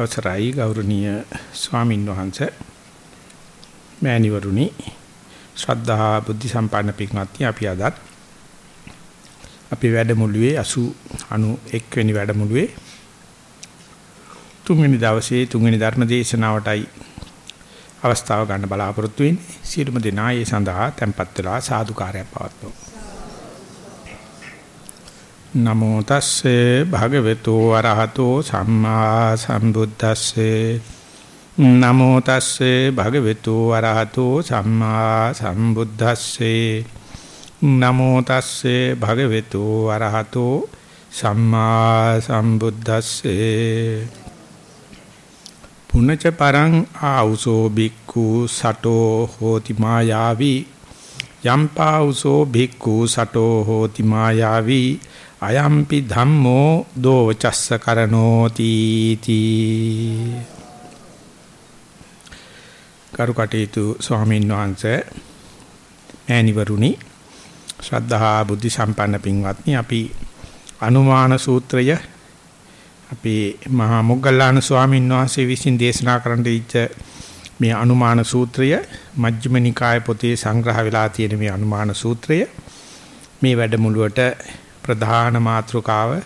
අවසරයි ගෞරවනීය ස්වාමින් වහන්සේ මෑණිවරුනි ශ්‍රද්ධා බුද්ධ සම්පන්න පින්වත්නි අපි අදත් අපේ වැඩමුළුවේ 80 91 වෙනි වැඩමුළුවේ තුන්වෙනි දවසේ තුන්වෙනි ධර්ම දේශනාවටයි අවස්ථාව ගන්න බලාපොරොත්තු වෙන්නේ. සියලුම දෙනා ඒ සඳහා tempත් වෙලා සාදුකාරයක් පවත්වමු. නමෝ තස්සේ භගවතු වරහතෝ සම්මා සම්බුද්දස්සේ. නමෝ තස්සේ භගවතු වරහතෝ සම්මා සම්බුද්දස්සේ. නමෝ තස්සේ භගවතු වරහතෝ සම්මා සම්බුද්දස්සේ. පුනච පරං ආ우සෝ බික්ඛු සටෝ හෝති මායාවි. යම්පා우සෝ බික්ඛු සටෝ හෝති මායාවි. අයම්පි ධම්මෝ දෝවචස්ස කරනෝති තී. කරුකටේතු ස්වාමීන් වහන්සේ ඈනිවරුනි ශ්‍රද්ධා බුද්ධ සම්පන්න පින්වත්නි අපි අනුමාන සූත්‍රය අපේ මහා මොග්ගල්ලාන ස්වාමීන් වහන්සේ විසින් දේශනා කරන්න දීච්ච මේ අනුමාන සූත්‍රය මජ්ක්‍ධිම නිකාය පොතේ සංග්‍රහ වෙලා තියෙන මේ අනුමාන සූත්‍රය. මේ වැඩමුළුවට ප්‍රධාන මාතෘකාව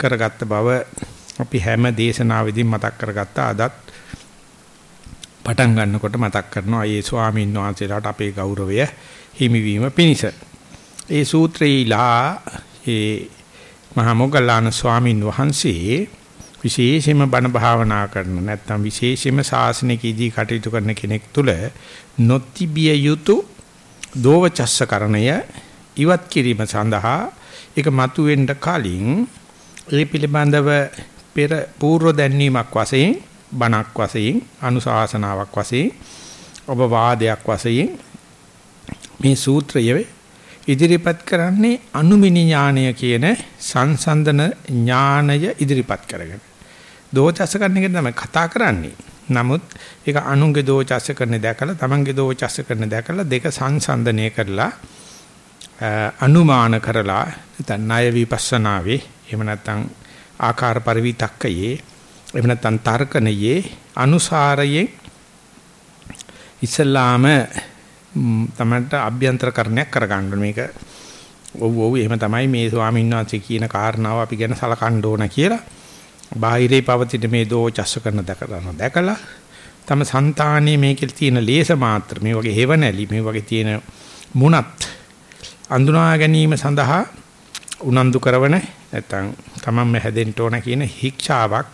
කරගත්ත බව අපි හැම දේශනාවෙදී මතක් කරගත්තා අදත් පටන් ගන්නකොට මතක් කරනවා ඒ ස්වාමීන් වහන්සේලාට අපේ ගෞරවය හිමිවීම පිණිස. ඒ සූත්‍රයේලා ඒ මහා මොග්ගල්ලාන ස්වාමීන් වහන්සේ විශේෂයෙන්ම බණ භාවනා කරන නැත්නම් විශේෂයෙන්ම ශාසනිකීදී කටයුතු කරන කෙනෙක් තුල නොතිබිය යුතු දෝවචස්ස කරණය ඉවත් කිරීම සඳහා ඒක මතුවෙන්න කලින් ඒ පිළිබඳව පෙර පූර්ව දැන්වීමක් වශයෙන් බණක් වශයෙන් අනුශාසනාවක් වශයෙන් ඔබ වාදයක් වශයෙන් මේ සූත්‍රය ඉදිරිපත් කරන්නේ අනුමිනි ඥානය කියන සංසන්දන ඥානය ඉදිරිපත් කරගෙන දෝචස කරන එක තමයි කතා කරන්නේ. නමුත් ඒක අනුන්ගේ දෝචස කරන දැකලා තමන්ගේ දෝචස කරන දැකලා දෙක සංසන්දනය කරලා අනුමාන කරලා නැත්නම් ණය විපස්සනාවේ එහෙම නැත්නම් ආකාර පරිවිතක්කයේ එහෙම නැත්නම් තර්කණයේ අනුසාරයේ ඉස්ලාම තමන්ට අභ්‍යන්තරකරණයක් කරගන්න මේක ඔව් ඔව් එහෙම තමයි මේ ස්වාමීන් වහන්සේ කියන කාරණාව අපි ගැන සලකන්න ඕන කියලා. බාහිරේ පවතින මේ දෝචස්ස කරන දැකලා දැකලා තම సంతානයේ මේකේ තියෙන ලේස මාත්‍ර මේ වගේ හේවණලි මේ වගේ තියෙන මුණත් අඳුනා ගැනීම සඳහා උනන්දු කරවන නැත්නම් තමන්ම හැදෙන්න ඕන කියන හික්ෂාවක්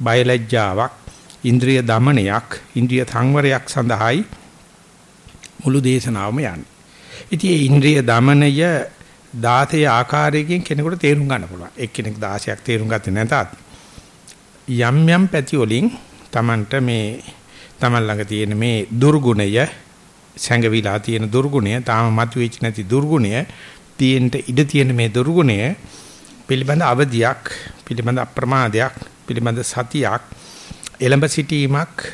බයලජ්ජාවක් ඉන්ද්‍රිය দমনයක් ඉන්ද්‍රිය සංවරයක් සඳහායි මුළු දේශනාවම යන්නේ. ඉතින් මේ ඉන්ද්‍රිය দমনය 16 ආකාරයකින් කෙනෙකුට තේරුම් ගන්න පුළුවන්. එක්කෙනෙක් 16ක් තේරුම් ගත්තේ නැතත් යම් යම් පැති වලින් තමන්ට මේ තමන් ළඟ තියෙන මේ දුර්ගුණය සැඟවිලා තියෙන දුර්ගුණය තාම මතුවෙච්ච නැති දුර්ගුණය තියෙන්න ඉඩ තියෙන මේ දුර්ගුණය පිළිබඳ අවදියක් පිළිබඳ අප්‍රමාදයක් පිළිබඳ සතියක් එළඹ සිටීමක්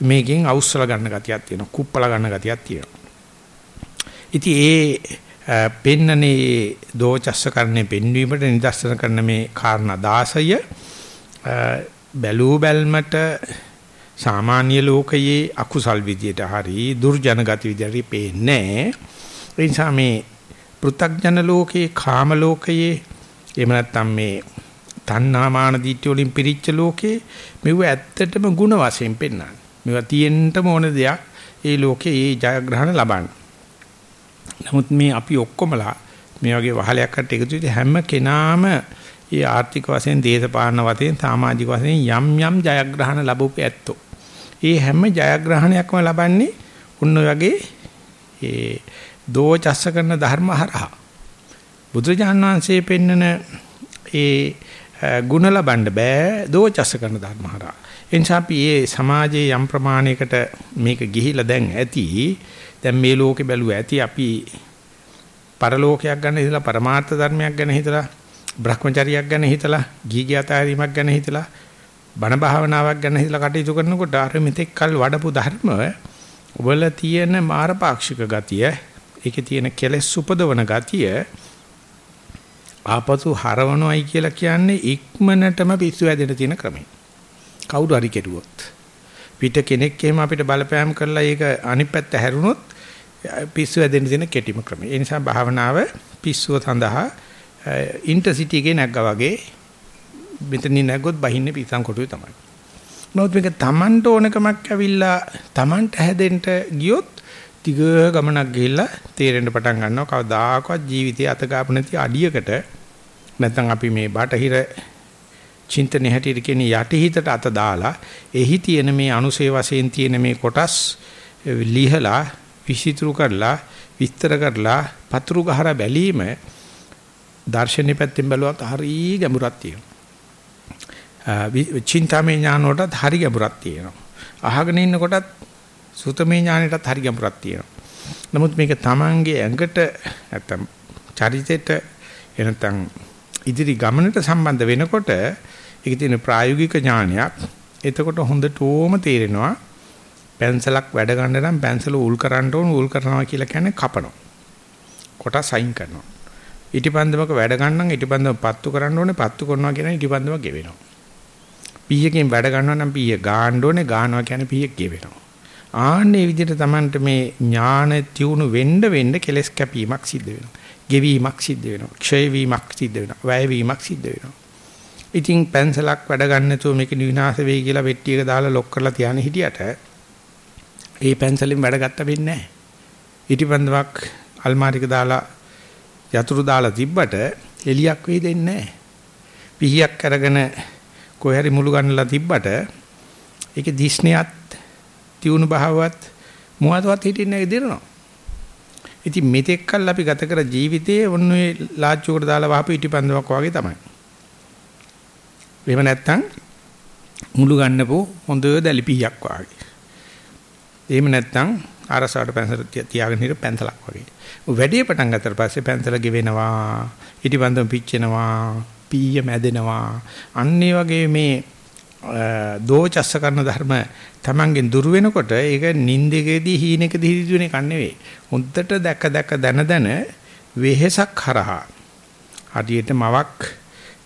මේකෙන් අවුස්සල ගන්න ගතියක් තියෙනවා කුප්පල ගන්න ගතියක් තියෙනවා. ඉතින් ඒ පෙන්නනේ දෝචස්ස කරන්නේ පෙන්වීමට නිදර්ශන කරන මේ කාරණා 16 බැලූ බැල්මට සාමාන්‍ය ලෝකයේ අකුසල් විදියට හරි දුර්ජන ගති විදියට පේන්නේ ඒ නිසා මේ පෘථග්ජන ලෝකයේ කාම ලෝකයේ එහෙම නැත්නම් මේ තණ්හාමාන දිට්ඨිය වලින් පිරිච්ච ලෝකේ මෙව ඇත්තටම ಗುಣ වශයෙන් පෙන්වන්නේ. මේවා තියෙන්නම ඕන දෙයක් ඒ ලෝකේ ඒ ජයග්‍රහණ ලබන්න. නමුත් මේ අපි ඔක්කොමලා මේ වගේ වහලයක් අට එකතු වෙච්ච හැම කෙනාම ඒ ආර්ථික වශයෙන් දේශපාලන වශයෙන් සමාජික වශයෙන් යම් යම් ජයග්‍රහණ ලැබුපේ ඇත්තෝ. ඒ හැම ජයග්‍රහණයක්ම ලබන්නේ උන්න වගේ ඒ දෝචස්ස කරන ධර්ම හරහා. බුදුරජාණන් වහන්සේ පෙන්නන ඒ ಗುಣ ලබන්න බෑ දෝචස්ස කරන ධර්ම හරහා. එනිසා අපි මේ සමාජයේ යම් ප්‍රමාණයකට මේක ගිහිලා දැන් ඇති. දැන් මේ ලෝකේ බැලුවා ඇති අපි පරලෝකයක් ගන්න හිතලා පරමාර්ථ ධර්මයක් ගැන හිතලා භ්‍රමචරියක් ගැන හිතලා ගීගය අතහැරීමක් ගැන හිතලා බණ භාවනාවක් ගැන හිතලා කටයුතු කරනකොට අර මෙතෙක් කල් වඩපු ධර්ම වල තියෙන මාරපාක්ෂික ගතිය ඒකේ තියෙන කෙලෙස් උපදවන ගතිය ආපසු හරවනොයි කියලා කියන්නේ ඉක්මනටම පිස්සු හැදෙන්න තියෙන ක්‍රමය. කවුරු හරි කෙරුවොත් පිට කෙනෙක් එහෙම අපිට බලපෑම් කරලා ඒක අනිත් පැත්ත හැරුණොත් පිස්සු වැදෙන්න තියෙන කෙටිම ක්‍රමය. ඒ නිසා භාවනාව පිස්සුව සඳහා ඉන්ටර්සිටි එකේ නැග්ගා වගේ මෙතනින් නැග්ගොත් බහින්නේ පිස්සන් කොටුවේ තමයි. නමුත් මේක Tamanට ඕනකමක් ඇවිල්ලා Tamanට හැදෙන්න ගියොත් ටික ගමනක් ගිහිල්ලා තේරෙන්න පටන් ගන්නවා කවදාකවත් ජීවිතයේ අත ගාපු නැති අඩියකට නැත්නම් අපි මේ බටහිර චින්තනයේ හැටියට කියන යටිහිතට අත දාලා එහි තියෙන මේ අනුසේ වශයෙන් තියෙන මේ කොටස් ලිහලා විසිතුරු කරලා විස්තර කරලා පතුරු ගහලා බැලීම දර්ශනීය පැත්තෙන් බැලුවත් හරි ගැඹුරක් තියෙනවා. චින්තාමය ඥාන වලටත් හරි ගැඹුරක් තියෙනවා. අහගෙන ඉන්නකොටත් සුතමේ ඥානෙටත් හරි ගැඹුරක් තියෙනවා. නමුත් මේක Tamange ඇඟට නැත්තම් චරිතෙට එනතම් ඉදිරි ගමනට සම්බන්ධ වෙනකොට ඒකේ තියෙන ප්‍රායෝගික ඥානයක්. එතකොට හොඳටම තේරෙනවා පැන්සලක් වැඩ ගන්න නම් පැන්සල උල් කරන්න ඕන උල් කරනවා කියලා කියන්නේ කපනවා. කොටස් අයින් කරනවා. ඊටිපන්දමක වැඩ ගන්න නම් ඊටිපන්දම පත්තු කරන්න ඕනේ පත්තු කරනවා කියන ඊටිපන්දම ගෙවෙනවා. පීයකින් වැඩ ගන්නවා නම් පීය ගාන්න ඕනේ ගානවා කියන්නේ පීය ගෙවෙනවා. ආන්නේ විදිහට Tamanට මේ ඥාන තියුණු වෙන්න වෙන්න කෙලස් කැපීමක් සිද්ධ වෙනවා. ගෙවීමක් සිද්ධ වෙනවා. ක්ෂය වීමක් සිද්ධ වෙනවා. වැය වීමක් සිද්ධ වෙනවා. ඉතින් පැන්සලක් වැඩ ගන්න නැතුව මේක විනාශ වෙයි කියලා වෙට්ටි එක දාලා ලොක් කරලා තියාන හිටියට ඒ පැන්සලෙන් වැඩ ගත්ත වෙන්නේ නැහැ. ඊටිපන්දමක් අල්මාරික දාලා යතුරු දාලා තිබ්බට එලියක් වෙයි දෙන්නේ නැහැ. පිහියක් අරගෙන කොහරි මුළු ගන්නලා තිබ්බට ඒකේ දිස්නියත් තියුණු භාවවත් මොහොතවත් හිටින්නේ නැහැ දිරනවා. ඉතින් මෙතෙක් කල් අපි ගත කර ජීවිතයේ ඔන්න ඔය ලාච්චුවකට දාලා වහපු ඊටිපන්දමක් වගේ තමයි. එහෙම නැත්නම් මුළු ගන්නපෝ හොඳ දැලිපියක් වගේ. එහෙම නැත්නම් අරසාවට පැන්සල තියාගෙන හිට පැන්සලක් වගේ. වැඩි පටන් ගත්තට පස්සේ පැන්සල ගෙවෙනවා, ඉටිබන්දම පිච්චෙනවා, පීය මැදෙනවා. අන්න වගේ මේ දෝචස්ස කරන ධර්ම Tamangen දුර වෙනකොට ඒක නින්දකේදී හීනෙකදී හිතුවෙන එකක් නෙවෙයි. හොඳට දැක දැක දන දන වෙහෙසක් කරහා හදියට මවක්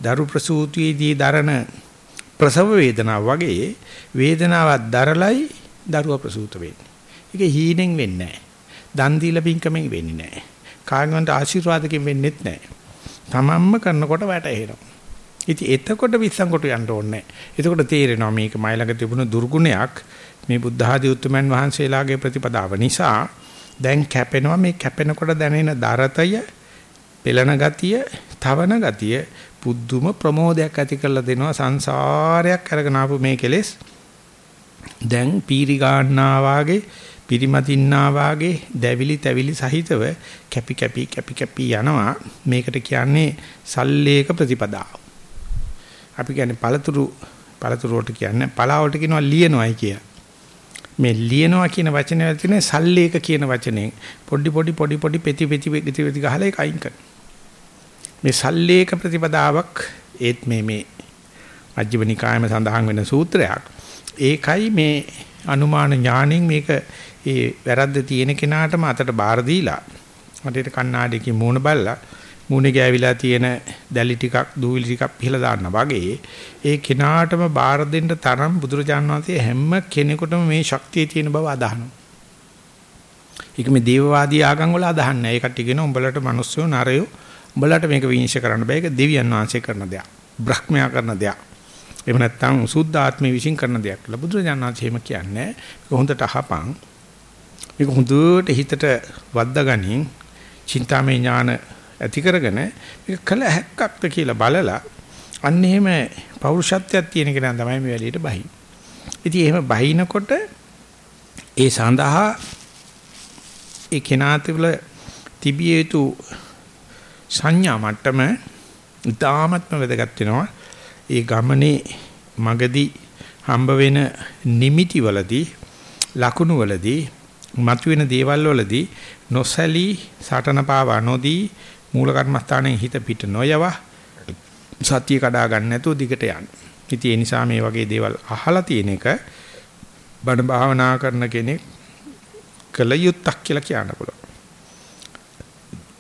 දරු ප්‍රසූතියේදී දරන ප්‍රසව වේදනාව වගේ වේදනාවක් දරලයි දරුවා ප්‍රසූත වෙන්නේ. ඒක හීනෙන් වෙන්නේ නැහැ. දන් දීලා පින්කමෙන් වෙන්නේ නැහැ. කාගෙන්වත් ආශිර්වාදකින් වෙන්නේත් නැහැ. තමන්ම කරනකොට වැටහෙනවා. ඉතින් එතකොට විස්සන්කොට යන්න ඕනේ එතකොට තේරෙනවා මේක මයිලඟ තිබුණු දුර්ගුණයක් මේ බුද්ධ ආදී උතුමන් වහන්සේලාගේ ප්‍රතිපදාව නිසා දැන් කැපෙනවා. මේ කැපෙනකොට දැනෙන දරතය පෙළන ගතිය තවන ගතිය පුදුම ප්‍රමෝදයක් ඇති කරලා දෙනවා. සංසාරයක් අරගෙන ආපු මේ කෙලෙස් දැන් පීරි ගන්නා වාගේ පිරිමතින්නා වාගේ දැවිලි තැවිලි සහිතව කැපි කැපි කැපි කැපි යනවා මේකට කියන්නේ සල්ලේක ප්‍රතිපදාව අපි කියන්නේ පළතුරු පළතුරු වලට කියන්නේ පලාවලට කියනවා ලියනවායි කිය. මේ ලියනවා කියන වචනේ වල තියෙන සල්ලේක කියන වචනේ පොඩි පොඩි පොඩි පොඩි පෙති පෙති පෙති පෙති ගහලා ඒක අයින් කරනවා. මේ සල්ලේක ප්‍රතිපදාවක් ඒත් මේ මේ මජ්ක්‍ධිම නිකායම සඳහන් වෙන සූත්‍රයක්. ඒකයි මේ අනුමාන ඥාණයෙන් මේක ඒ වැරද්ද තියෙන කෙනාටම අතට බාර දීලා මට කණ්ණාඩියකින් මූණ බැලලා මූණේ ගෑවිලා තියෙන දැලි ටිකක් දූවිලි ටිකක් පිහලා දාන්න වගේ ඒ කෙනාටම බාර දෙන්න තරම් බුදුරජාන් වහන්සේ හැම කෙනෙකුටම මේ ශක්තිය තියෙන බව අදහනවා. ඒක මේ දේවවාදී ආගම් වල අදහන්නේ. ඒ කට්ටිය කියන උඹලට මිනිස්සු නරයෝ උඹලට මේක විනිශ්චය කරන්න බෑ. ඒක දෙවියන් වහන්සේ කරන දෙයක්. බ්‍රහ්මයා කරන දෙයක්. එහෙම නැත්නම් සුද්ධ ආත්මේ විශ්ින් කරන දෙයක් කියලා බුදුරජාණන් වහන්සේ එහෙම කියන්නේ. ඒක හොඳට අහපන්. මේක හොඳට හිතට වද්දාගනින් චින්තාමය ඥාන ඇති කරගෙන මේක කළ හැක්කක්ද කියලා බලලා අන්න එහෙම පෞරුෂත්වයක් තියෙන කෙනා තමයි මේ වැලියට බහි. ඉතින් එහෙම බහිනකොට ඒ සඳහා ඒ කෙනා තුළ තිබිය යුතු සංඥා මට්ටම ඉතාමත්ම වැදගත් වෙනවා. ඒ ගමනේ මගදී හම්බ වෙන නිමිති වලදී ලකුණු වලදී මතුවෙන දේවල් වලදී නොසැලී සටන පාවා නොදී මූල කර්මස්ථානයේ හිත පිට නොයව සතිය කඩා ගන්න නැතුව දිගට යන්න. ඉතින් ඒ නිසා මේ වගේ දේවල් අහලා තියෙන එක බණ භාවනා කරන කෙනෙක් කළ යුත්තක් කියලා කියන්න පුළුවන්.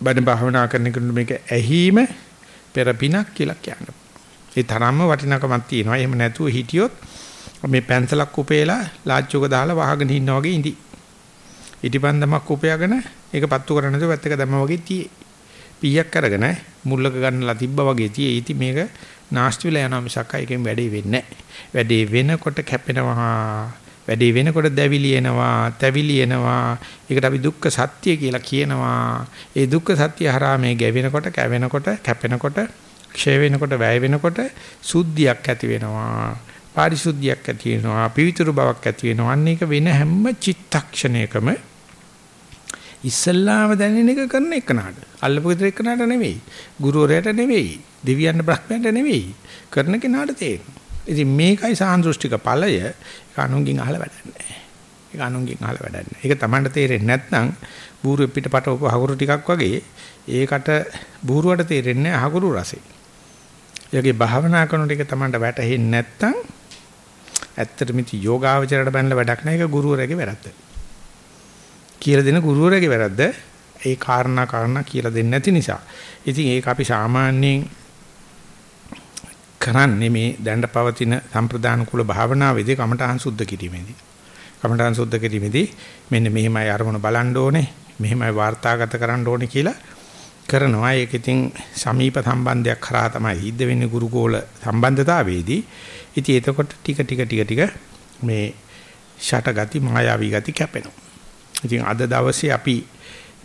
බණ භාවනා කරන කෙනෙකුට මේක ඇහිම පෙරපිනක් කියලා කියන්න. ඒ තරම්ම වටිනකමක් තියෙනවා. එහෙම නැතුව හිටියොත් මේ පැන්සලක් උපේලා ලාච්චුක දාලා වහගෙන ඉන්නා වගේ ඉඳි. ඉටිපන්දමක් උපයාගෙන ඒක පත්තු කරන්නේ නැතුව පැත්තක දැම්මා වගේ තියේ. පීයක් අරගෙන මුල්ලක ගන්නලා තිබ්බා වගේ තියේ. ඉති මේක නාස්ති වෙලා යනවා මිසක් එකෙන් වැඩේ වෙන්නේ නැහැ. වැඩේ වෙනකොට කැපෙනවා. වැඩේ වෙනකොට දැවිලි එනවා, තැවිලි එනවා. ඒකට අපි දුක්ඛ සත්‍ය කියලා කියනවා. ඒ දුක්ඛ සත්‍ය හරහා මේ ගැවෙනකොට, කැවෙනකොට, කැපෙනකොට, ක්ෂය වෙනකොට, වැය වෙනකොට සුද්ධියක් ඇති වෙනවා. පාරිශුද්ධියක් ඇති වෙනවා. පිවිතුරු බවක් ඇති වෙනවා. අන්න ඒක වෙන හැම චිත්තක්ෂණයකම ඉස්සල්ලාම දැනෙන එක කරන එකනට. අල්ලපු විතර එකනට නෙවෙයි. ගුරුවරයාට නෙවෙයි. දෙවියන් බ්‍රහ්මයන්ට නෙවෙයි. කරන කෙනාට තේරෙනවා. ඉතින් මේකයි සාන්දෘෂ්ටික ඵලය. ඒක අනුන්ගෙන් අහලා වැඩක් නැහැ. ඒක අනුන්ගෙන් අහලා වැඩක් නැහැ. ඒක Tamanට තේරෙන්නේ නැත්නම් බූරු පිටපට උප හකුරු ටිකක් වගේ ඒකට බූරුවට තේරෙන්නේ අහකුරු රසේ. යගේ භාවනා කරනකොට ඒක Tamanට වැටහෙන්නේ නැත්නම් ඇත්තට මිති යෝගාවචරයට බැලලා වැඩක් නැහැ. ඒක ගුරුවරයාගේ වැරද්ද. කියලා දෙන ගුරුවරයාගේ වැරද්ද. ඒ කාරණා කාරණා කියලා දෙන්නේ නැති නිසා. ඉතින් ඒක අපි සාමාන්‍යයෙන් කරන්නේ මේ දැනට පවතින සම්ප්‍රදාන කුල භාවනාවේදී කමඨහං සුද්ධ කිරීමේදී. කමඨහං සුද්ධ කිරීමේදී මෙන්න මෙහෙමයි අරමුණ බලන්න ඕනේ, මෙහෙමයි වාර්තාගත කරන්න ඕනේ කියලා කරනවා. ඒක ඉතින් සමීප සම්බන්ධයක් කරා තමයි හිද්ද වෙන්නේ ගුරුකෝල සම්බන්ධතාවයේදී. ඉතින් එතකොට ටික ටික ටික ටික මේ ෂට ගති මායාවී ගති කැපෙනවා. ඉතින් අද දවසේ අපි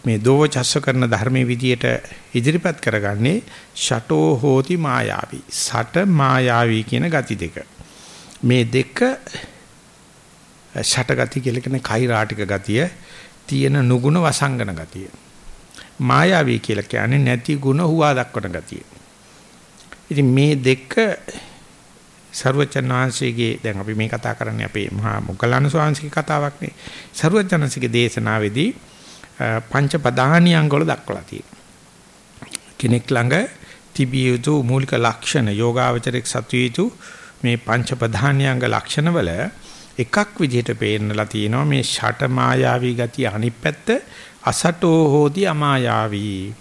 මේ දෝවචස්ස කරන ධර්මයේ විදියට ඉදිරිපත් කරගන්නේ ෂටෝ හෝති මායාවි. සට මායාවි කියන ගති දෙක. මේ දෙක ෂට ගති කියලා කියන්නේ කෛරාටික ගතිය, තියෙන නුගුණ වසංගන ගතිය. මායාවි කියලා කියන්නේ නැති ಗುಣ හුවා දක්වන ගතිය. ඉතින් මේ දෙක සරුවචන් වහන්සේගේ දැන් අපි මේ කතා කරන්නේ අපේ මහා මොග්ගලණ ස්වාමීන් වහන්සේගේ කතාවක් නේ. සරුවචන් වහන්සේගේ දේශනාවේදී පංච පදානියංග වල දක්වලා තියෙනවා. කෙනෙක් ළඟ තිබිය යුතු මූලික ලක්ෂණ යෝගාවචරයක් සතු යුතු මේ පංච ප්‍රධානියංග ලක්ෂණ වල එකක් විදිහට පේන්නලා තියෙනවා මේ ෂට මායාවී ගතිය අනිත් පැත්ත අසටෝ හෝති අමායාවී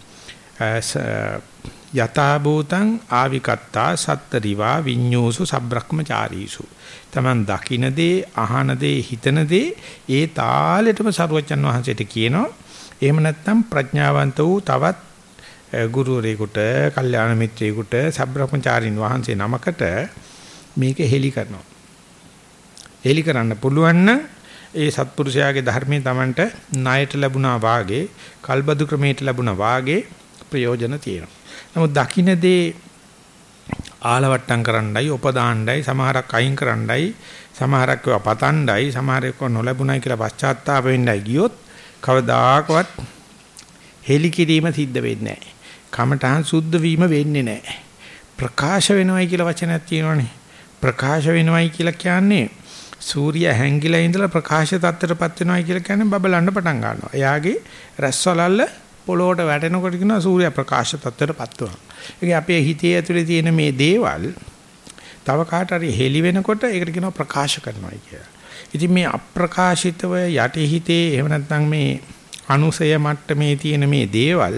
යතා භූතං ආවිකත්තා සත්තරිවා විඤ්ඤෝසු සබ්‍රක්‍මචාරීසු තමන් දකින දේ අහන දේ හිතන දේ ඒ තාලෙටම සරුවචන් වහන්සේට කියනවා එහෙම නැත්නම් ප්‍රඥාවන්ත වූ තවත් ගුරුවරයෙකුට, කල්යාණ මිත්‍රයෙකුට, සබ්‍රහ්මචාරින් වහන්සේ නමකට මේක හෙලි කරනවා. හෙලි කරන්න පුළුවන් නම් ඒ සත්පුරුෂයාගේ ධර්මයේ Tamanට ණයට ලැබුණා වාගේ, කල්බදු ක්‍රමයට ලැබුණා වාගේ ප්‍රයෝජන තියෙනවා. නමුත් දකින්නේ ආලවට්ටම් කරන්නයි, උපදාණ්ඩයි, සමහරක් අයින් කරන්නයි, සමහරක් ඒවා පතණ්ඩයි, සමහරක් නොලැබුණයි කියලා පශ්චාත්තාප වෙන්නයි ගියොත් කවදාකවත් හෙලි කිරීම සිද්ධ වෙන්නේ නැහැ. කමඨහන් සුද්ධ වීම වෙන්නේ නැහැ. ප්‍රකාශ වෙනවයි කියලා වචනයක් තියෙනවනේ. ප්‍රකාශ වෙනවයි කියලා කියන්නේ සූර්ය හැංගිලා ඉඳලා ප්‍රකාශ තත්ත්වයටපත් වෙනවයි කියලා කියන්නේ බබලන්න පටන් ගන්නවා. එයාගේ රැස්වලල්ල පොළොවට වැටෙනකොට කියනවා සූර්ය ප්‍රකාශ තත්ත්වයටපත් වෙනවා. ඒක අපේ හිතේ ඇතුලේ තියෙන මේ දේවල් තව කාට හරි හෙලි වෙනකොට ඒකට කියනවා ප්‍රකාශ කරනවා කියලා. ඉතින් මේ අප්‍රකාශිතව යටිහිතේ එහෙම නැත්නම් මේ අනුසය මට්ටමේ තියෙන මේ දේවල්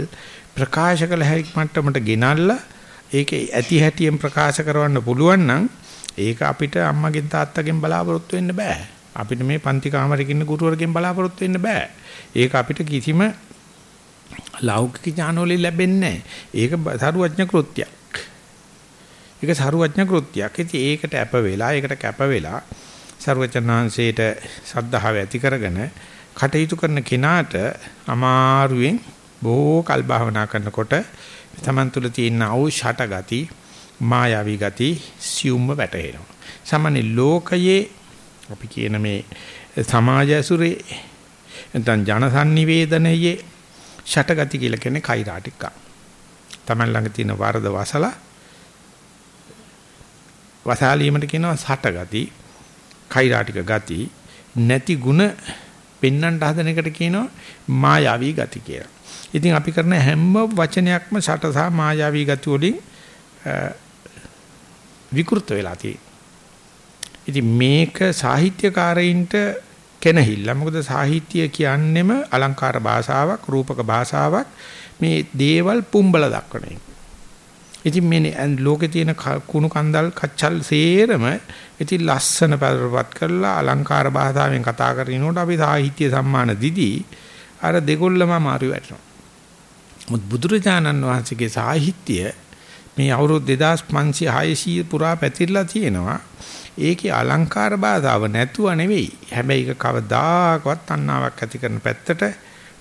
ප්‍රකාශ කළ හැකි මට්ටමට ගෙනල්ලා ඒකේ ඇති හැටියෙන් ප්‍රකාශ කරවන්න පුළුවන් නම් ඒක අපිට අම්මගෙන් තාත්තගෙන් බලාපොරොත්තු වෙන්න බෑ. අපිට මේ පන්ති කාමරේ ඉන්න ගුරුවරගෙන් බලාපොරොත්තු වෙන්න බෑ. ඒක අපිට කිසිම ලෞකික ඥානවලින් ලැබෙන්නේ ඒක සරුවඥ කෘත්‍යයක්. ඒක සරුවඥ කෘත්‍යයක්. ඉතින් ඒකට අප වෙලා ඒකට කැප වෙලා ਸਰවචනාංශයට සද්ධාව ඇති කරගෙන කටයුතු කරන කෙනාට අමාරුවෙන් බොහෝ කල් භාවනා කරනකොට තමන් තුළ තියෙන ඖෂධ ගති මායාවී ගති සියුම්ම වැටහෙනවා. සාමාන්‍ය ලෝකයේ අපි කියන මේ සමාජ ඇසුරේ නැත්නම් ජනසන්නිවේදනයේ ෂටගති කියලා කියන්නේ කෛරාටික. තමන් ළඟ තියෙන වරද වසලා වසාලීමට කියනවා ෂටගති. කෛරාටික ගති නැති ಗುಣ පෙන්වන්න හදන එකට කියනවා මායාවී ගති කියලා. ඉතින් අපි කරන හැම වචනයක්ම සටසා මායාවී ගති වලින් විකෘත වෙලා ඉතින් මේක සාහිත්‍යකාරයින්ට කෙනහිල්ල. මොකද සාහිත්‍ය කියන්නෙම අලංකාර භාෂාවක්, රූපක භාෂාවක් මේ දේවල් පුම්බල දක්වන එක. ඉතින් මේ ලෝකේ තියෙන කුණු කන්දල් කච්චල් සේරම ඉතින් ලස්සන පදරපත් කරලා අලංකාර භාෂාවෙන් කතා කරනකොට අපි සාහිත්‍ය සම්මාන දීදී අර දෙගොල්ලම මාරු වැටෙනවා. මුත් බුදුරජාණන් වහන්සේගේ සාහිත්‍ය මේ අවුරුදු 2500 පුරා පැතිරලා තියෙනවා. ඒකේ අලංකාර භාෂාව නැතුව නෙවෙයි. හැබැයි ඒක කවදාකවත් අන්නාවක් ඇති කරන පැත්තට,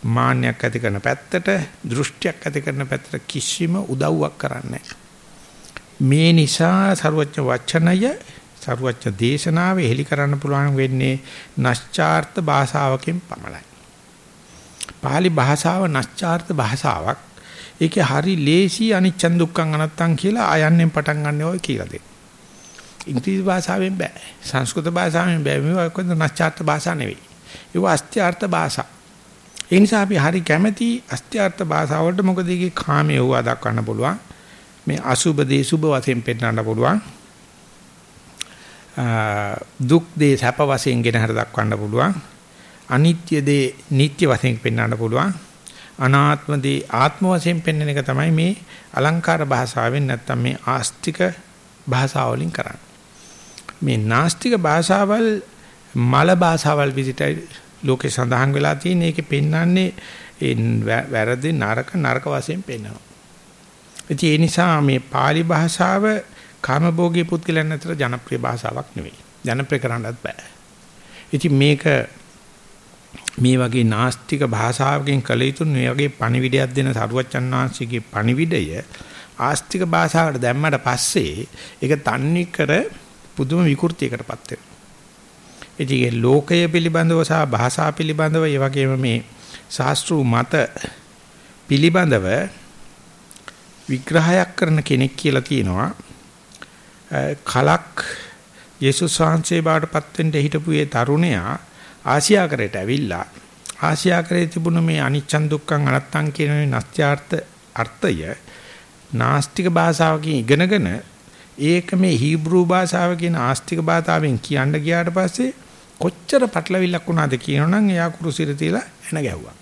මාන්නයක් ඇති කරන පැත්තට, දෘෂ්ටියක් ඇති කරන පැත්තට කිසිම උදව්වක් කරන්නේ මේ නිසා ਸਰුවච වචනය ਸਰුවච දේශනාව එහෙලි කරන්න පුළුවන් වෙන්නේ නැස්චාර්ථ භාෂාවකින් පමණයි. පාලි භාෂාව නැස්චාර්ථ භාෂාවක්. ඒකේ හරි ලේසි අනිච්චන් දුක්ඛං අනත්තං කියලා ආයන්නෙන් පටන් ගන්න ඕයි කියලා දෙන්න. ඉංග්‍රීසි භාෂාවෙන් බෑ. සංස්කෘත භාෂාවෙන් බෑ. මේවා කොහොමද නැස්චාර්ථ භාෂා නෙවෙයි. ඒවා අස්ත්‍යාර්ථ භාෂා. ඒ නිසා අපි හරි කැමැති අස්ත්‍යාර්ථ භාෂාවලට මොකද ඒකේ කාමයේ වුණා දක්වන්න පුළුවන්. මේ අසුබ දේ සුබ වශයෙන් පෙන්වන්න පුළුවන්. දුක් දේ සැප වශයෙන් ගෙන හර දක්වන්න පුළුවන්. අනිත්‍ය දේ නිට්ටය වශයෙන් පෙන්වන්න පුළුවන්. අනාත්ම දේ ආත්ම වශයෙන් පෙන්වන එක තමයි මේ අලංකාර භාෂාවෙන් නැත්තම් මේ ආස්තික භාෂාවලින් කරන්නේ. මේ නාස්තික භාෂාවල් මල භාෂාවල් විදිහටයි ලෝකේ සඳහන් වෙලා තියෙන එකේ පෙන්වන්නේ වැරදි නරක නරක වශයෙන් පෙන්වනවා. ඉතින් ඒ නිසා මේ pāli භාෂාව කාමභෝගී පුද්ගලයන් අතර ජනප්‍රිය භාෂාවක් නෙවෙයි. ජනප්‍රිය කරන්නත් බෑ. ඉතින් මේක මේ වගේ නාස්තික භාෂාවකින් කළ යුතු මේ වගේ පණිවිඩයක් දෙන සරුවච්චන් වහන්සේගේ පණිවිඩය ආස්තික භාෂාවට දැම්මට පස්සේ ඒක තන්නේ කර පුදුම විකෘතියකටපත් වෙනවා. ඉතින් ලෝකය පිළිබඳව සහ භාෂා පිළිබඳව ඒ වගේම මේ ශාස්ත්‍රීය මත පිළිබඳව විග්‍රහයක් කරන කෙනෙක් කියලා තියෙනවා. කලක් යේසුස් වහන්සේ බාටපත් වෙන්න හිටපු ඒ තරුණයා ආසියාකරයට ඇවිල්ලා ආසියාකරයේ තිබුණ මේ අනිච්චන් දුක්ඛං අනත්තං කියන මේ නැස්ත්‍යාර්ථ අර්ථය නාස්තික භාෂාවකින් ඉගෙනගෙන ඒක මේ හීබ්‍රු භාෂාව කියන ආස්තික භාෂාවෙන් කියන්න ගියාට පස්සේ කොච්චර පටලවිල්ලක් වුණාද කියනනම් එයා කුරුසිර තියලා එන ගැහුවා.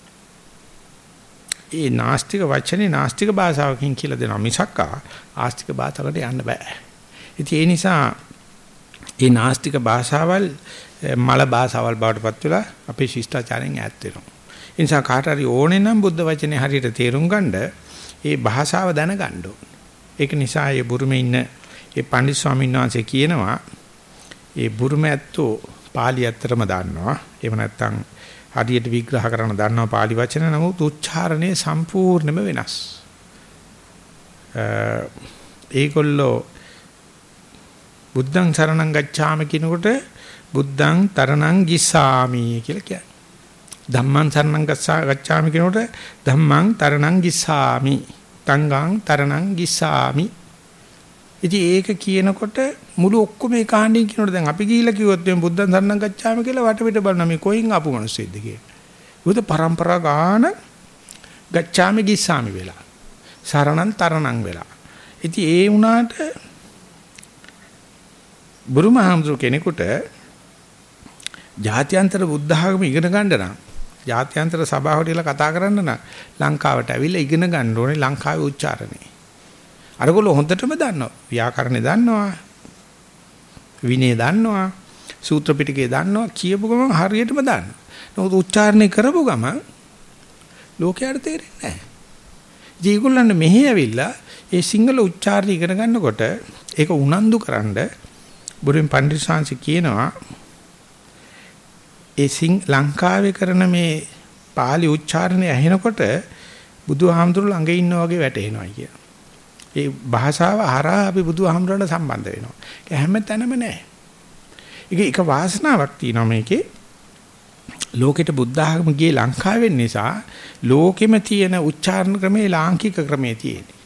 ඒ නාස්තික වචනේ නාස්තික භාෂාවකින් කියලා දෙනවා මිසක් ආස්තික භාෂාවකට යන්න බෑ. ඉතින් ඒ නිසා මේ නාස්තික භාෂාවල් මල භාෂාවල් බවට පත් වෙලා අපේ ශිෂ්ටාචාරයෙන් ඈත් වෙනවා. ඒ නිසා කාට හරි ඕනේ නම් බුද්ධ වචනේ හරියට තේරුම් ගන්න ඒ භාෂාව දැනගන්න ඕන. ඒක නිසා ඒ බුරුමේ ඉන්න ඒ පණ්ඩිත ස්වාමීන් වහන්සේ කියනවා ඒ බුරුම ඇත්තෝ පාලි ඇත්තටම දන්නවා. එහෙම නැත්නම් හරියට විග්‍රහ කරන දන්නවා පාලි වචන නමුත් උච්චාරණය සම්පූර්ණයෙන්ම වෙනස්. ඒගොල්ලෝ බුද්ධං සරණං ගච්ඡාමි කියනකොට බුද්ධං තරණං ගිස්සාමි කියලා කියන්නේ. ධම්මං සරණං ගච්ඡාමි කියනකොට ධම්මං තරණං ගිස්සාමි. තංගං තරණං ගිස්සාමි. ඉතින් ඒක කියනකොට මුළු ඔක්කොම ඒ කාණ්ඩයෙන් කියනකොට දැන් අපි ගිහිල්ලා කිව්වොත් මේ බුද්ධං සරණං ගච්ඡාමි කියලා වටපිට බලන මේ කොයින් ආපු මිනිස්සෙක්ද කියලා. උද પરම්පරා ගාන ගච්ඡාමි ගිස්සාමි වෙලා. සරණං තරණං වෙලා. ඉතින් ඒ වුණාට බුරුමහාමුදුර කෙනෙකුට ජාත්‍යන්තර බුද්ධ ආගම ඉගෙන ගන්න නම් ජාත්‍යන්තර සභාවට ඉල කතා කරන්න නම් ලංකාවට ඇවිල්ලා ඉගෙන ගන්න ඕනේ ලංකාවේ උච්චාරණය. අරගොල්ලෝ හොඳටම දන්නවා. ව්‍යාකරණේ දන්නවා. විනය දන්නවා. සූත්‍ර පිටකේ දන්නවා. කියපු ගමන් හරියටම දන්නවා. නමුත් උච්චාරණය කරපු ගමන් ලෝකයට තේරෙන්නේ නැහැ. ජීගොල්ලන්ට මෙහෙ ඇවිල්ලා ඒ සිංහල උච්චාරණය ඉගෙන ගන්නකොට ඒක උනන්දු කරන්නේ බුරින් පණ්ඩිත කියනවා ඒ සිං ලංකාවේ කරන මේ pāli උච්චාරණය ඇහෙනකොට බුදුහාමුදුරු ළඟ ඉන්නා වගේ වැටෙනවා කිය. ඒ භාෂාව හරහා අපි බුදුහාමුදුරන්ට සම්බන්ධ වෙනවා. ඒක හැම තැනම නැහැ. ඒක එක වාසනාවක් තියෙනවා මේකේ. ලෝකෙට බුද්ධ ආගම ගියේ ලංකාවෙන් නිසා ලෝකෙම තියෙන උච්චාරණ ක්‍රමේ ලාංකික ක්‍රමේ තියෙන්නේ.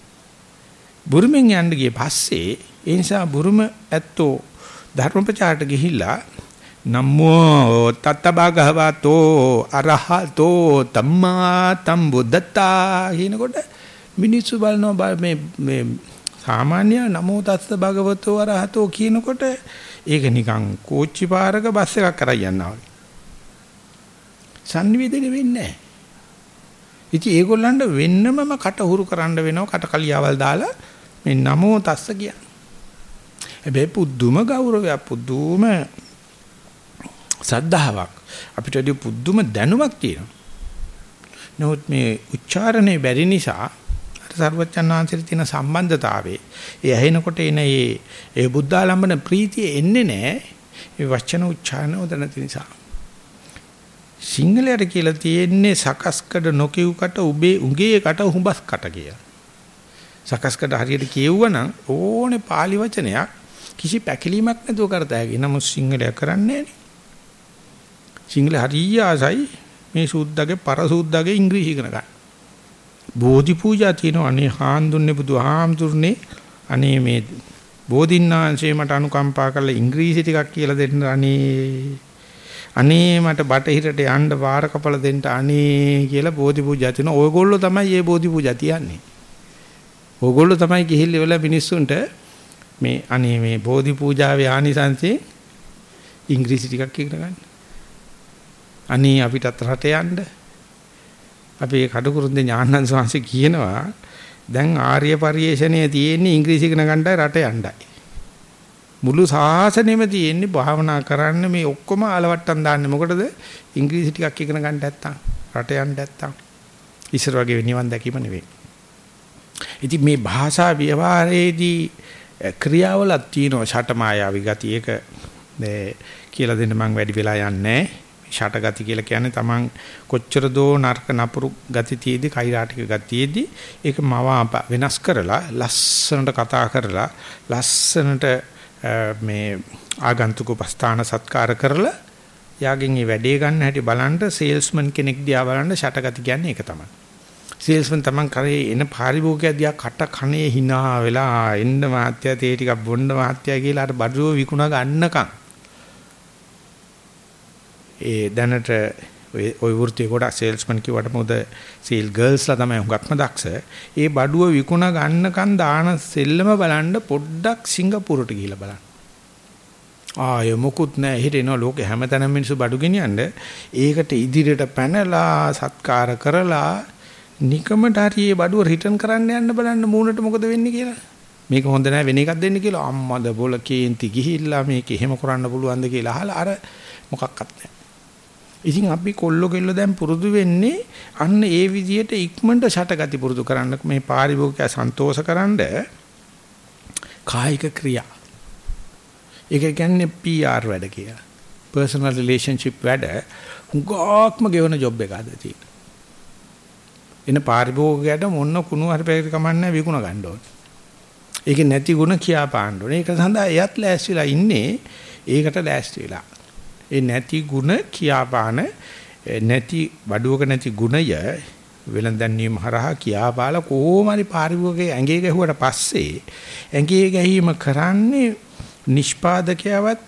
බුරුමෙන් යන්න ගියේ පස්සේ ඒ නිසා බුරුම ඇත්තෝ ධර්ම ප්‍රචාරට ගිහිල්ලා නමෝ තත්ත භගවතෝ අරහතෝ තම්මා තම්බුද්දත්තා කියනකොට මිනිස්සු බලනවා මේ මේ සාමාන්‍ය නමෝ තස්ස භගවතෝ අරහතෝ කියනකොට ඒක නිකන් කෝච්චි පාරක බස් එකක් කරා යනවා වගේ. සංනිවේදනය වෙන්නේ නැහැ. ඉතින් ඒගොල්ලන්ට වෙන්නමම කට හුරු කරන්න වෙනවා කට කලියාවල් දාලා මේ නමෝ තස්ස කියන්නේ. හැබැයි පුදුම ගෞරවයක් පුදුම සද්ධාාවක් අපිට වැඩි පුදුම දැනුමක් තියෙනවා. නමුත් මේ උච්චාරණේ බැරි නිසා අර සර්වචන් වහන්සේට තියෙන සම්බන්ධතාවයේ ඒ ඇහෙනකොට එන ඒ ඒ බුද්ධාලම්බන ප්‍රීතිය එන්නේ නැහැ. ඒ වචන උච්චාරණ උදන නිසා. සිංහලයට කියලා තියෙන්නේ සකස්කඩ නොකියුකට උබේ උගේකට හුඹස්කට කියලා. සකස්කඩ හරියට කියවුවනම් ඕනේ pāli වචනයක් කිසි පැකිලීමක් නැතුව කරතයි. නමුත් සිංහලයක් කරන්නේ නැහැ. සිංහල හරිය ආසයි මේ සූද්දගේ පරසූද්දගේ ඉංග්‍රීසි ඉගෙන ගන්න. බෝධි පූජා තියෙනවා අනේ හාන්දුන්නේ බුදුහාමුදුරනේ අනේ මේ බෝධින්නාංශේ මට අනුකම්පා කරලා ඉංග්‍රීසි ටිකක් කියලා දෙන්න අනේ අනේ මට බටහිරට යන්න වාර කපල දෙන්න අනේ කියලා බෝධි පූජා තියෙනවා. ඔයගොල්ලෝ තමයි මේ බෝධි පූජා තියන්නේ. ඔයගොල්ලෝ තමයි ගිහිල්ලා වෙලා මිනිස්සුන්ට මේ අනේ මේ බෝධි පූජාවේ ආනිසංසයෙන් ඉංග්‍රීසි ටිකක් ඉගෙන ගන්න. අනේ අපිටත් රට යන්න. අපි කඩුකුරුන්දේ ඥානන්ද සංසි කියනවා දැන් ආර්ය පරිේශණයේ තියෙන්නේ ඉංග්‍රීසි ඉගෙන ගන්නයි රට යන්නයි. මුළු සාසනෙම තියෙන්නේ භාවනා කරන්න මේ ඔක්කොම අලවට්ටම් දාන්නේ මොකටද? ඉංග්‍රීසි ටිකක් ඉගෙන ගන්න නැත්තම් රට යන්න නැත්තම් ඉස්සර වගේ නිවන් දැකීම නෙවෙයි. ඉතින් මේ භාෂා ව්‍යවහාරයේදී ක්‍රියාවලක් තියෙනවා ෂටමායාවි ගතිය. ඒක කියලා දෙන්න මම වැඩි වෙලා යන්නේ ෂටගති කියලා කියන්නේ Taman කොච්චර දෝ නරක නපුරු ගති තියේදී කෛරාටික ගතියේදී ඒක මව වෙනස් කරලා ලස්සනට කතා කරලා ලස්සනට මේ ආගන්තුක උපස්ථාන සත්කාර කරලා යාගෙන් මේ වැඩේ ගන්න හැටි බලන්න සේල්ස්මන් කෙනෙක් දිහා බලන්න ෂටගති කියන්නේ ඒක තමයි. සේල්ස්මන් තමන් කරේ එන පාරිභෝගිකයා දිහා කට කනේ hina වෙලා එන්න මාත්‍යා තේ ටිකක් බොන්න මාත්‍යා කියලා අර බඩුව විකුණා ගන්නකම් ඒ දැනට ඔය ඔය වෘත්තිය ගොඩක් සේල්ස්මන් කිව්වට මොකද සීල් ගර්ල්ස්ලා තමයි හුඟක්ම දක්ෂ. ඒ බඩුව විකුණ ගන්නකන් දාන සෙල්ලම බලන්න පොඩ්ඩක් සිංගප්පූරුවට ගිහිල්ලා බලන්න. ආය මොකුත් නැහැ හිටිනවා ලෝකේ හැමතැනම මිනිස්සු බඩු ගෙනියන්න. ඒකට ඉදිරියට පැනලා සත්කාර කරලා නිකමට හරි මේ බඩුව රිටර්න් කරන්න යන්න බලන්න මූණට මොකද වෙන්නේ කියලා. මේක හොඳ නැහැ වෙන එකක් දෙන්න කියලා අම්මද බොල කේන්ති ගිහිල්ලා මේක එහෙම කරන්න පුළුවන්ද කියලා අහලා අර මොකක්වත් නැහැ. ඉතින් අපි කොල්ලෝ කෙල්ලෝ දැන් පුරුදු වෙන්නේ අන්න ඒ විදිහට ඉක්මනට ෂටගති පුරුදු කරන්න මේ පාරිභෝගිකය සන්තෝෂකරනද කායික ක්‍රියා. ඒක කියන්නේ PR වැඩ කියලා. personal relationship වැඩ හුඟක්ම ගෙවන ජොබ් එක අද තියෙන. එන පාරිභෝගිකයට මොන කුණු හරි පැයකට කමන්නේ විකුණ ගන්න ඕනේ. ඒක නැති ಗುಣ කියා පාන්න ඕනේ. ඒක සඳහා එයත් ලෑස්තිලා ඉන්නේ ඒකට ලෑස්ති වෙලා. ඒ නැති ಗುಣ කියාපාන නැති බඩුවක නැති ගුණය වෙලඳන්වීම හරහා කියාපාලා කොහොම හරි පාරිභෝගිකයේ ඇඟේ ගැහුවට පස්සේ ඇඟේ ගැහිම කරන්නේ නිෂ්පාදකයවත්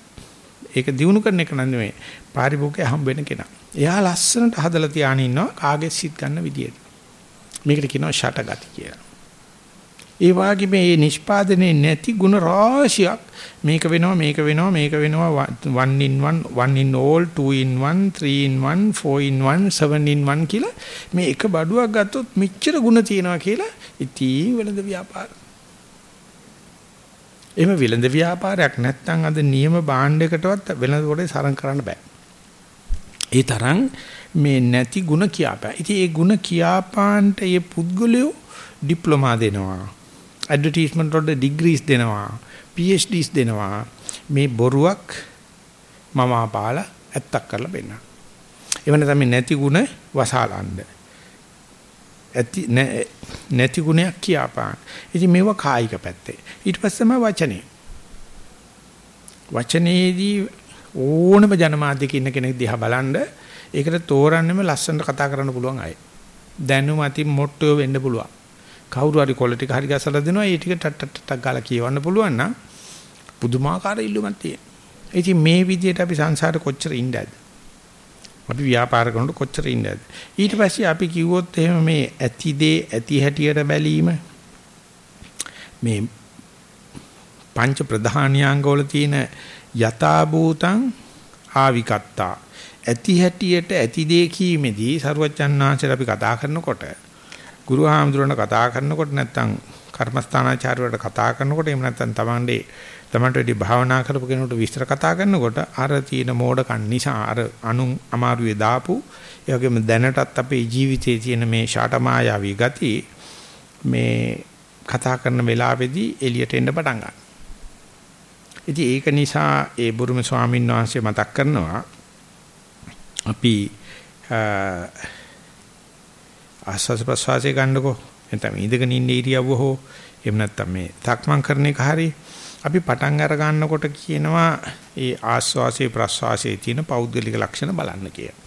ඒක දිනු කරන එක නෙමෙයි පාරිභෝගිකය හම්බ වෙන කෙනා. එයා ලස්සනට හදලා තියාගෙන ඉන්නවා කාගේ සිත් ගන්න විදියට. මේකට කියනවා ෂටගති කියලා. ඒ වගේ මේ නිෂ්පාදනයේ නැති ಗುಣ රාශියක් මේක වෙනවා මේක වෙනවා මේක වෙනවා 1 in 1 1 in all 2 in 1 3 in 1 4 in 1 7 in 1 කියලා මේ එක බඩුවක් ගත්තොත් මෙච්චර ಗುಣ තියෙනවා කියලා ඉතින් වෙළඳ ව්‍යාපාර. එහෙම වෙළඳ ව්‍යාපාරයක් නැත්නම් අද නියම භාණ්ඩයකටවත් වෙළඳ පොලේ සරන් කරන්න බෑ. ඒ තරම් මේ නැති ಗುಣ කියාපෑ. ඉතින් ඒ ಗುಣ කියාපාන්ට මේ පුද්ගලයෝ ඩිප්ලෝමා දෙනවා. ඇඩ්වර්ටයිස්මන්ට් වලට ඩිග්‍රීස් දෙනවා PhDs දෙනවා මේ බොරුවක් මම ආපාලා ඇත්තක් කරලා පෙන්නන. එවන තමයි නැති ಗುಣ වසාලන්න. ඇති නැති ගුණයක් කියාපාන. ඉතින් මේව කායික පැත්තේ. ඊට පස්සේ තමයි වචනේ. වචනේදී ඕනම ජනමාධ්‍යක ඉන්න කෙනෙක් දිහා බලනද ඒකට තෝරන්නෙම ලස්සනට කතා කරන්න පුළුවන් අය. දැනුම අතින් මොට්ටෝ වෙන්න පුළුවන්. කවුරු හරි කොළ ටික හරි ගසලා දෙනවා ඒ ටික ටක් ටක් ටක් ගාලා කියවන්න පුළුවන් නම් පුදුමාකාර ඉල්ලුමක් තියෙනවා. ඉතින් මේ විදිහට අපි සංසාරේ කොච්චර ඉන්නද? අපි ව්‍යාපාර කරනකොට කොච්චර ඉන්නද? ඊට පස්සේ අපි කිව්වොත් එහෙම මේ ඇති දේ ඇති හැටියට බැලීම මේ පංච ප්‍රධානියාංගවල තියෙන යථා භූතං ආවිකත්තා ඇති හැටියට ඇති දේ කීමේදී සරුවචන්නාංශර අපි කතා කරනකොට ගුරු හාමුදුරන කතා කරනකොට නැත්තම් කර්මස්ථානාචාර්යවලට කතා කරනකොට එහෙම නැත්තම් Tamande තමන්ට වැඩි භාවනා කරපු කෙනෙකුට විස්තර කතා කරනකොට අර තියෙන මෝඩකම් නිසා අර අනුන් අමාරුවේ දාපු ඒ වගේම දැනටත් අපේ ජීවිතයේ තියෙන මේ ෂාටමායාවී ගති මේ කතා කරන වෙලාවේදී එළියට එන්න පටන් ගන්නවා. ඉතින් ඒක නිසා ඒ බුරුම ස්වාමීන් වහන්සේ මතක් කරනවා අපි ආස්වාද ප්‍රසවාසය ගන්නකො නැත්නම් ඉඳගෙන ඉන්න ඉරියව්ව හෝ එහෙම නැත්නම් මේ තක්මන් කරන එක හරියි අපි පටන් අර ගන්නකොට කියනවා ඒ ආස්වාසේ ප්‍රස්වාසයේ තියෙන පෞද්ගලික ලක්ෂණ බලන්න කියලා.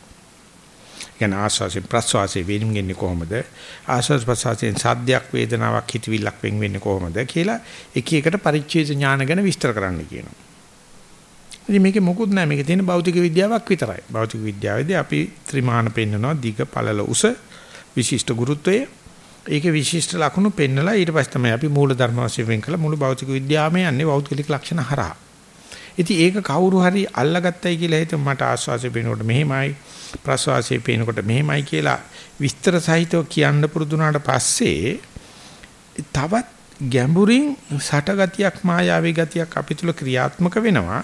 කියන්නේ ආස්වාසේ ප්‍රස්වාසයේ වෙනින්න්නේ කොහොමද? ආස්වාස් ප්‍රස්වාසයෙන් සාධ්‍යයක් වේදනාවක් හිතවිල්ලක් වෙන් වෙන්නේ කොහොමද කියලා එක එකට පරිච්ඡේද ඥාන ගැන විස්තර කරන්න කියනවා. ඉතින් මේකේ මොකුත් නැහැ. මේකේ තියෙන භෞතික විද්‍යාවක් විතරයි. භෞතික විද්‍යාවේදී අපි ත්‍රිමාන පෙන්නනවා දිග පළල උස විශිෂ්ට ගුරුත්වයේ ඒකේ විශිෂ්ට ලක්ෂණ පෙන්නලා ඊට පස්සේ තමයි අපි මූල ධර්ම වශයෙන් වෙන් කළ මුළු භෞතික විද්‍යාවම යන්නේ භෞතික ලක්ෂණ හරහා. ඉතින් ඒක කවුරු හරි අල්ලගත්තයි කියලා හිත මට ආස්වාසිය පේනකොට මෙහෙමයි ප්‍රස්වාසිය පේනකොට මෙහෙමයි කියලා විස්තර සහිතව කියන්න පුරුදුනාට පස්සේ තවත් ගැඹුරින් සටගතියක් මායාවී ගතියක් අපි තුල ක්‍රියාත්මක වෙනවා.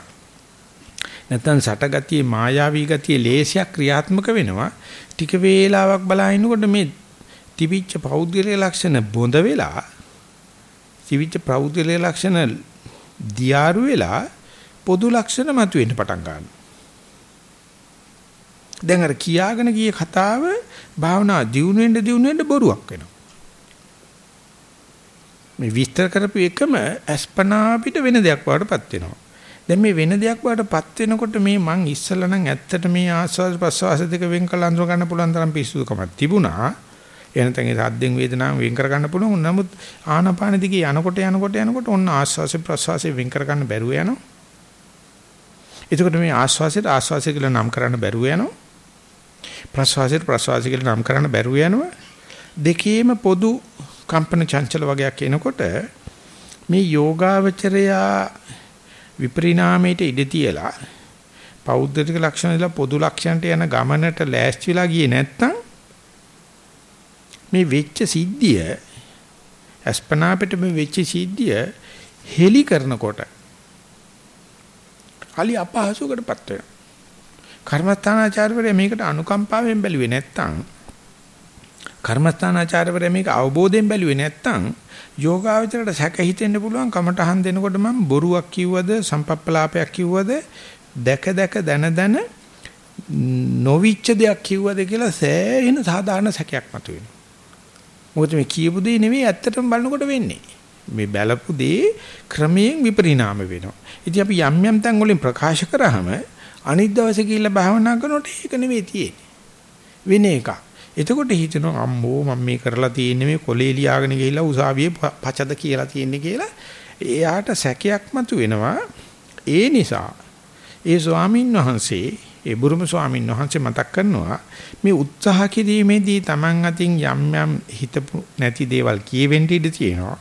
නැත්නම් සටගතියේ මායාවී ගතියේ ලේසියක් ක්‍රියාත්මක වෙනවා. ටික වේලාවක් බලාගෙනකොට මේ තිබිච්ච පෞද්ගලික ලක්ෂණ බොඳ වෙලා තිබිච්ච පෞද්ගලික ලක්ෂණ දියාරු වෙලා පොදු ලක්ෂණ මතුවෙන්න පටන් ගන්නවා. දැන් අර කියාගෙන ගිය කතාව භාවනා දියුණු වෙන්න දියුණු වෙන්න බොරුවක් වෙනවා. මේ විස්තර කරපු එකම අස්පනා පිට වෙන දෙයක් වඩටපත් වෙනවා. දැන් මේ වෙන දෙයක් වඩටපත් වෙනකොට මේ මං ඉස්සලා නම් ඇත්තට මේ ආස්වාද ප්‍රසවාස දෙක වෙන් කළ අඳුර ගන්න පුළුවන් තරම් පිස්සුකමක් තිබුණා. එනතන් ඒ සද්දෙන් වේදනාවෙන් වෙන් කර ගන්න පුළුවන්. නමුත් ආනාපාන දිගේ යනකොට යනකොට යනකොට ඔන්න ආස්වාසේ ප්‍රස්වාසේ වෙන් කර ගන්න බැරුව යනවා. එතකොට මේ ආස්වාසයට ආස්වාසය කියලා නම් කරන්න බැරුව යනවා. ප්‍රස්වාසයට ප්‍රස්වාසය කියලා නම් කරන්න බැරුව යනවා. දෙකේම පොදු කම්පන චංචල වගේක් එනකොට මේ යෝගාවචරයා විපරිණාමයට ඉඩ තියලා පෞද්ගලික ලක්ෂණ ඉඳලා පොදු ලක්ෂණට යන ගමනට ලෑස්තිලා ගියේ නැත්නම් මේ වෙච්ච සිද්ධිය අස්පනා පිට මේ වෙච්ච සිද්ධිය හෙලි කරනකොට hali අපහසුකටපත් වෙනවා. කර්මස්ථානාචාර්යවරයා මේකට අනුකම්පාවෙන් බැලුවේ නැත්තම් කර්මස්ථානාචාර්යවරයා මේක අවබෝධයෙන් බැලුවේ නැත්තම් යෝගාවචරයට සැක හිතෙන්න පුළුවන් කමටහන් දෙනකොට මම බොරුවක් කිව්වද සම්පප්පලාපයක් කිව්වද දැක දැක දන දන නොවිච්ච දෙයක් කිව්වද කියලා සෑහෙන සාධාරණ සැකයක් මතුවෙනවා. මොකද මේ කියපු දේ නෙවෙයි ඇත්තටම බලනකොට වෙන්නේ. මේ බැලපු දේ ක්‍රමයෙන් විපරිණාම වෙනවා. ඉතින් අපි යම් යම් තැන් වලින් ප්‍රකාශ කරාම අනිත් දවසේ කියලා භාවනා කරනකොට ඒක නෙවෙයි තියෙන්නේ. වෙන එකක්. එතකොට හිතනවා අම්මෝ මම මේ කරලා තියෙන්නේ මේ කොලේ ලියාගෙන ගිහිල්ලා උසාවියේ පචද කියලා තියෙන්නේ කියලා. එයාට සැකයක් මතුවෙනවා. ඒ නිසා ඒ ස්වාමින් වහන්සේ ඒ බුරුම ස්වාමීන් වහන්සේ මතක් කරනවා මේ උත්සාහ කිරීමේදී Taman අතින් යම් යම් හිතපු නැති දේවල් කියවෙන්න ඉඩ තියෙනවා.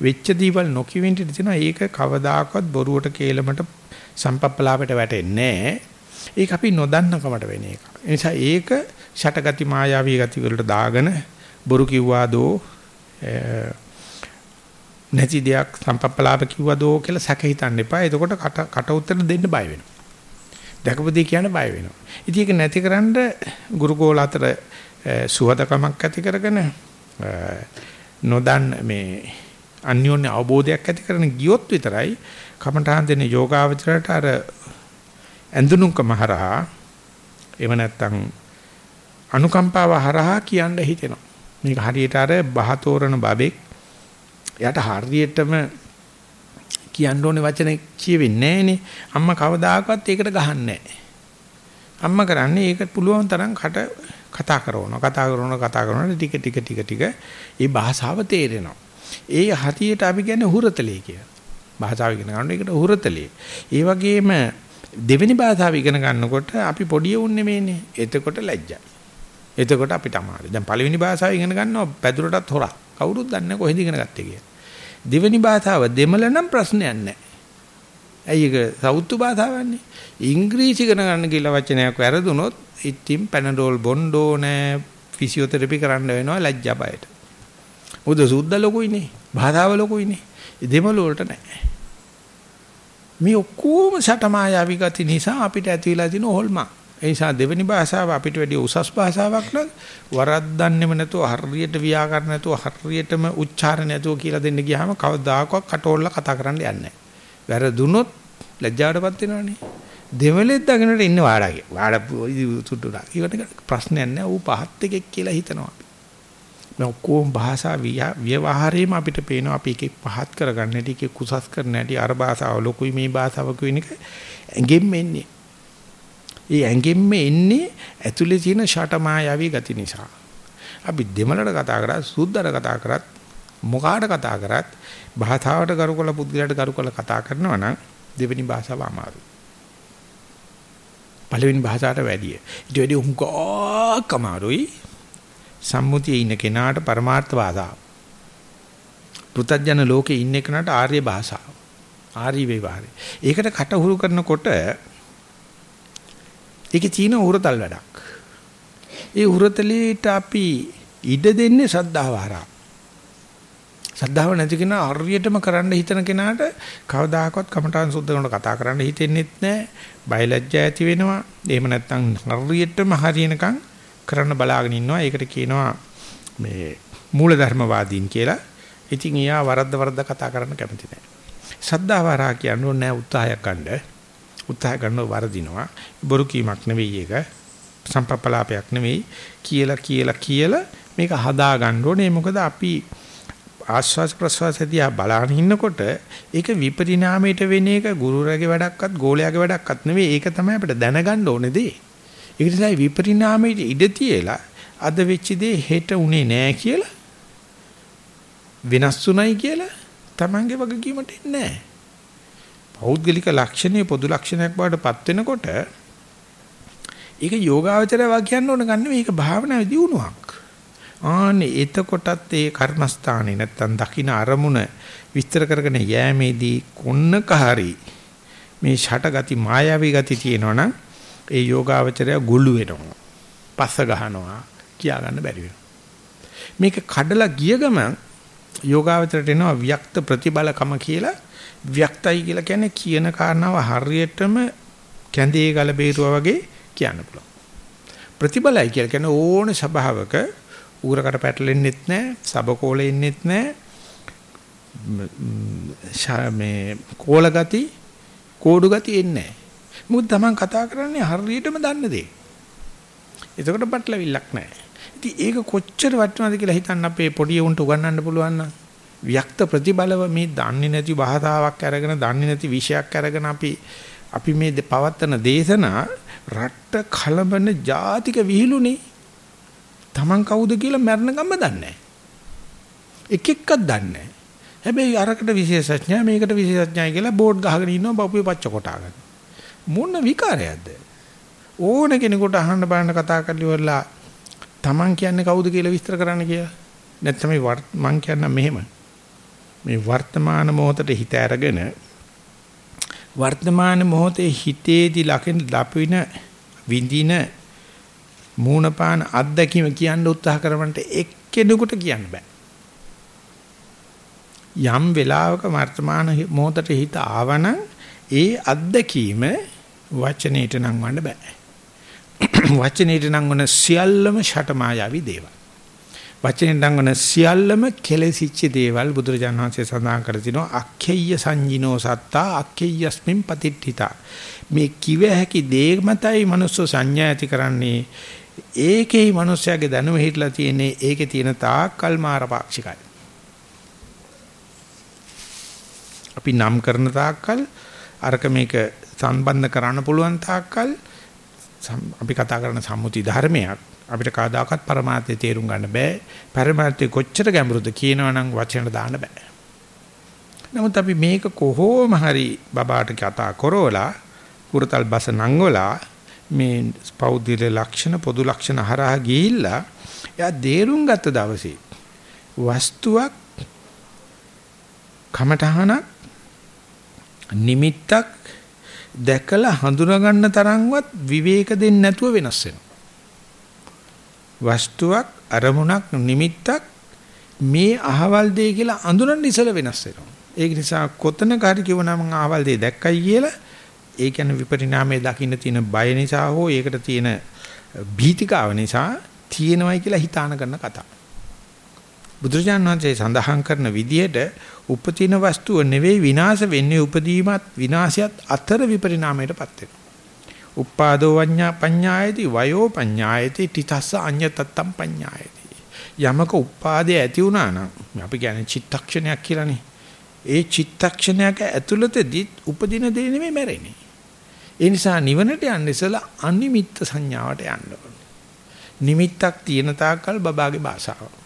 වෙච්ච දේවල් නොකියෙන්න ඉඩ තියෙනවා. ඒක කවදාකවත් බොරුවට කේලමට සම්පප්පලාපයට වැටෙන්නේ නැහැ. ඒක අපි නොදන්නකමට වෙන එක. ඒ නිසා ඒක ෂටගති මායාවී ගති වලට දාගෙන බොරු කිව්වාදෝ නැති දෙයක් සම්පප්පලාප කිව්වදෝ කියලා සැක හිතන්න එපා. එතකොට කට කට උත්තර දෙන්න බය වෙනවා. දැකපු දේ කියන්න බය වෙනවා. ඉතින් ඒක නැතිකරන්න ගුරුගෝල අතර සුහදකමක් ඇති කරගෙන නොදන්න මේ අන්‍යෝන්‍ය අවබෝධයක් ඇති කරගෙන ගියොත් විතරයි කමඨාන් දෙන යෝගාවචරයට අර ඇඳුනුකම හරහා එහෙම නැත්නම් අනුකම්පාව හරහා කියන්න හිතෙනවා. මේක හරියට අර බහතෝරන බබෙක් එයාට හරියටම කියන්න ඕනේ වචන කියවෙන්නේ නැහනේ. අම්මා කවදාකවත් ඒකට ගහන්නේ අම්මා කරන්නේ ඒක පුළුවන් තරම් කට කතා කරනවා. කතා කරනවා කතා කරනවා ටික ටික ටික ටික ඒ භාෂාව තේරෙනවා. ඒ හතියට අපි කියන්නේ හුරතලේ කියලා. භාෂාව ඉගෙන ගන්නකොට ඒකට හුරතලේ. ඒ වගේම දෙවෙනි භාෂාව ඉගෙන ගන්නකොට අපි පොඩි උන් නෙමෙයිනේ. එතකොට ලැජ්ජයි. එතකොට අපිට අමාරුයි. දැන් පළවෙනි භාෂාව ඉගෙන ගන්නවා පැදුරටත් හොරක්. කවුරුත් දන්නේ නැහැ කොහෙද ඉගෙන ගත්තේ කියලා. දෙවෙනි භාෂාව දෙමළ නම් ප්‍රශ්නයක් නැහැ. ඇයි ඒක සවුත්තු භාෂාවන්නේ? ඉංග්‍රීසි ඉගෙන ගන්න කියලා වචනයක් වැරදුනොත් ඉතින් පැනඩෝල් බොන්න ඕනේ, ෆිසියෝതെරපි කරන්න වෙනවා ලැජ්ජා බයට. උද සුද්ධ ලොකුයිනේ. භාෂාව ලොකුයිනේ. දෙමළ වලට නැහැ. මේ ඔක්කොම සටමායාවි ගති නිසා අපිට ඇති වෙලා තියෙන හොල්මන්. ඒ නිසා දෙවෙනි භාෂාව අපිට වැඩි උසස් භාෂාවක් නම් වරද්දන්නෙම නැතුව හරියට ව්‍යාකරණ නැතුව හරියටම උච්චාරණ නැතුව කියලා දෙන්න ගියාම කවදාකවත් කටෝල්ල කතා කරන්න යන්නේ නැහැ. වැරදුනොත් ලැජ්ජාවටපත් වෙනවනේ. දෙමළෙත් දගෙනට ඉන්න වාඩාගේ. වාඩ සුටුලා. ඒකට ප්‍රශ්නයක් නැහැ. ඌ පහත් එකෙක් කියලා හිතනවා. මේ ඔක්කොම භාෂා ව්‍යවහාරයේම අපිට පේනවා අපි එකෙක් පහත් කරගන්න හැටි එකෙක් කුසස් කරන්න හැටි අර භාෂාව ලොකුයි මේ භාෂාව කියන එක ඇඟෙන්න එන්නේ. ඒ ඇඟෙන්න එන්නේ ඇතුලේ තියෙන ෂටමායාවී ගති නිසා. අපි දෙමළට කතා කරා සුද්දට කතා කරත් මොකාට කතා කරත් භාෂාවට කරුකල පුද්ගලයාට කරුකල කතා කරනවා නම් දෙවෙනි භාෂාව අමාරුයි. පළවෙනි භාෂාවට වැඩිය. ඊට වැඩි උංගක් අමාරුයි. සම්මුතියේ ඉන්න කෙනාට පරමාර්ථ භාෂාව. පෘථජන ලෝකේ ඉන්න කෙනාට ආර්ය භාෂාව. ආර්ය වේවාරය. ඒකට කටහුරු කරනකොට ඒකේ තියෙන උරතල් වැඩක්. ඒ උරතලීට අපි ඉඩ දෙන්නේ සද්ධාව හරහා. සද්ධාව නැති කෙනා හරියටම කරන්න හිතන කෙනාට කවදාකවත් කමඨාන් සුද්ධ කරනකොට කතා කරන්න හිතෙන්නෙත් නැහැ. බයලජ්ජා ඇති වෙනවා. එහෙම නැත්නම් හරියටම හරියනකම් කරන්න බලාගෙන ඉන්නවා. ඒකට කියනවා මේ මූලධර්මවාදීන් කියලා. ඉතින් එයා වරද්ද වරද්ද කතා කරන්න කැමති නැහැ. සද්ධාව හරහා කියන්නේ නැහැ උත්සාහයක් ගන්න. උත්සාහ කරනව වරදිනවා. බොරු කීමක් නෙවෙයි ඒක. සම්පප්පලාපයක් නෙවෙයි. කියලා කියලා කියලා මේක හදා ගන්න ඕනේ. මොකද අපි ආස්වාස් ප්‍රසවාසදී බලාගෙන ඉන්නකොට ඒක විපරිණාමයට වෙන එක ගුරුරගේ වැඩක්වත් ගෝලයාගේ වැඩක්වත් නෙවෙයි ඒක තමයි අපිට දැනගන්න ඕනේ දේ. ඒක නිසා විපරිණාමයට ඉඩ තියලා අද වෙච්ච දේ හෙට උනේ නෑ කියලා වෙනස්ුණයි කියලා Tamange වගකීමට එන්නේ නෑ. පෞද්ගලික ලක්ෂණයේ පොදු ලක්ෂණයක් බවට පත් වෙනකොට ඒක යෝගාවචරය වා කියන්න ඕන ගන්න මේක භාවනාවේ දියුණුවක්. ආනේ එතකොටත් ඒ කර්මස්ථානේ නැත්තම් දකින්න අරමුණ විස්තර කරගෙන යෑමේදී කොන්නක හරි මේ ෂටගති මායාවී ගති තියෙනවනම් ඒ යෝගාවචරය ගුළු වෙනවා. පස්ස ගහනවා කියා ගන්න බැරි වෙනවා. මේක කඩලා ගිය ගමන් යෝගාවචරයට එනවා වික්ත ප්‍රතිබලකම කියලා වික්තයි කියලා කියන්නේ කියන කාරණාව හරියටම කැඳේ ගල බේරුවා වගේ කියන්න පුළුවන්. ප්‍රතිබලයි කියලා කියන්නේ ඕන ස්වභාවක ඌරකට පැටලෙන්නෙත් නැහැ, සබකෝලෙ ඉන්නෙත් නැහැ. මේ කෝල ගති, කෝඩු ගති එන්නේ නැහැ. මොකද Taman කතා කරන්නේ හරියටම දන්න දේ. එතකොට පැටලවිල්ලක් නැහැ. ඉතින් ඒක කොච්චර වටිනවද කියලා හිතන්න අපේ පොඩි උන්ට උගන්වන්න පුළුවන් නම් වික්ත ප්‍රතිබලව මේ දන්නේ නැති භාෂාවක් අරගෙන දන්නේ නැති විෂයක් අරගෙන අපි අපි මේ පවත්තන දේශනා රට්ට කලබන ජාතික විහිළුනේ Taman කවුද කියලා මරණ ගම්ම දන්නේ නැහැ. එක එක්කක් දන්නේ නැහැ. හැබැයි අරකට විශේෂඥයා මේකට විශේෂඥයි කියලා බෝඩ් ගහගෙන ඉන්නවා බපුවේ පච්ච කොටාගෙන. මොන විකාරයක්ද? ඕන කෙනෙකුට අහන්න බලන්න කතා කරලි වලා Taman කියන්නේ කවුද කියලා විස්තර කරන්න කියලා. නැත්නම් මං කියන්න මෙහෙම. මේ වර්තමාන මොහොතට හිත අරගෙන වර්තමාන මොහොතේ හිතේදී ලකින ලපින විඳින මූණපාන අත්දැකීම කියන්න උත්සාහ කරවන්නට එක්කෙනෙකුට කියන්න බෑ. යම් වෙලාවක වර්තමාන මොහොතට හිත ආවනම් ඒ අත්දැකීම වචනේට නම් වන්න බෑ. වචනේට නම් වන සියල්ලම ෂටමායාවි දේවල්. වචනෙන් නම් වන සියල්ලම කෙලෙසිච්ච දේවල් බුදුරජාණන් වහන්සේ සඳහන් කර තිනවා අක්ඛේය සංජිනෝ සත්තා අක්ඛේයස්මින් පතිට්ඨිතා මේ කිව හැකි දේ මතයි මනුස්ස සංඥා ඇති කරන්නේ ඒකේ මිනිස්යාගේ දැනුම හිටලා තියෙන්නේ ඒකේ තියෙන තාක්කල් මාරපාක්ෂිකයි. අපි නම් කරන තාක්කල් අරක මේක සම්බන්ධ කරන්න පුළුවන් තාක්කල් අපි කතා කරන සම්මුති ධර්මයක් අපිට කවදාකවත් પરමාර්ථය තේරුම් ගන්න බෑ. પરමාර්ථය කොච්චර ගැඹුරුද කියනවනම් වචන දාන්න බෑ. නමුත් අපි මේක කොහොම හරි බබාට කතා කරවලා කුරතල් බස නංගවලා මේ පෞද්ගල ලක්ෂණ පොදු ලක්ෂණ හරහා ගිහිල්ලා එයා දේරුම් ගත්ත දවසේ වස්තුවක් කමඨහනක් නිමිත්තක් දැකලා හඳුනා ගන්න තරම්වත් විවේක දෙන්නේ නැතුව වෙනස් වෙනවා. වස්තුවක් අරමුණක් නිමිත්තක් මේ අහවල් දෙය කියලා අඳුරන්න ඉසල වෙනස් වෙනවා. ඒක නිසා කොතනක හරි කිව්වනම් මම අහවල් දෙය දැක්කයි කියලා ඒ කියන්නේ විපරිණාමයේ දකින්න තියෙන බය නිසා හෝ ඒකට තියෙන භීතිකාව නිසා තියෙනවයි කියලා හිතාන කරන කතා. බුදුරජාණන් වහන්සේ සඳහන් කරන විදිහට උපතින වස්තුව නෙවෙයි විනාශ වෙන්නේ උපදීමත් විනාශයත් අතර විපරිණාමයටපත් වෙනවා. උපාදෝ වඤ්ඤා පඤ්ඤායති වයෝ පඤ්ඤායති තිතස්ස අඤ්ඤතත්තම් පඤ්ඤායති. යමක උපාදේ ඇති වුණා නම් අපි කියන්නේ චිත්තක්ෂණයක් කියලානේ. ඒ චිත්තක්ෂණයක ඇතුළතදී උපදින දේ නෙමෙයි මැරෙන්නේ. ඒ නිසා නිවනට යන්න ඉස්සලා අනිමිත්ත සංඥාවට යන්න ඕනේ. නිමිත්තක් තියෙන තාක්කල් බබාගේ භාෂාව.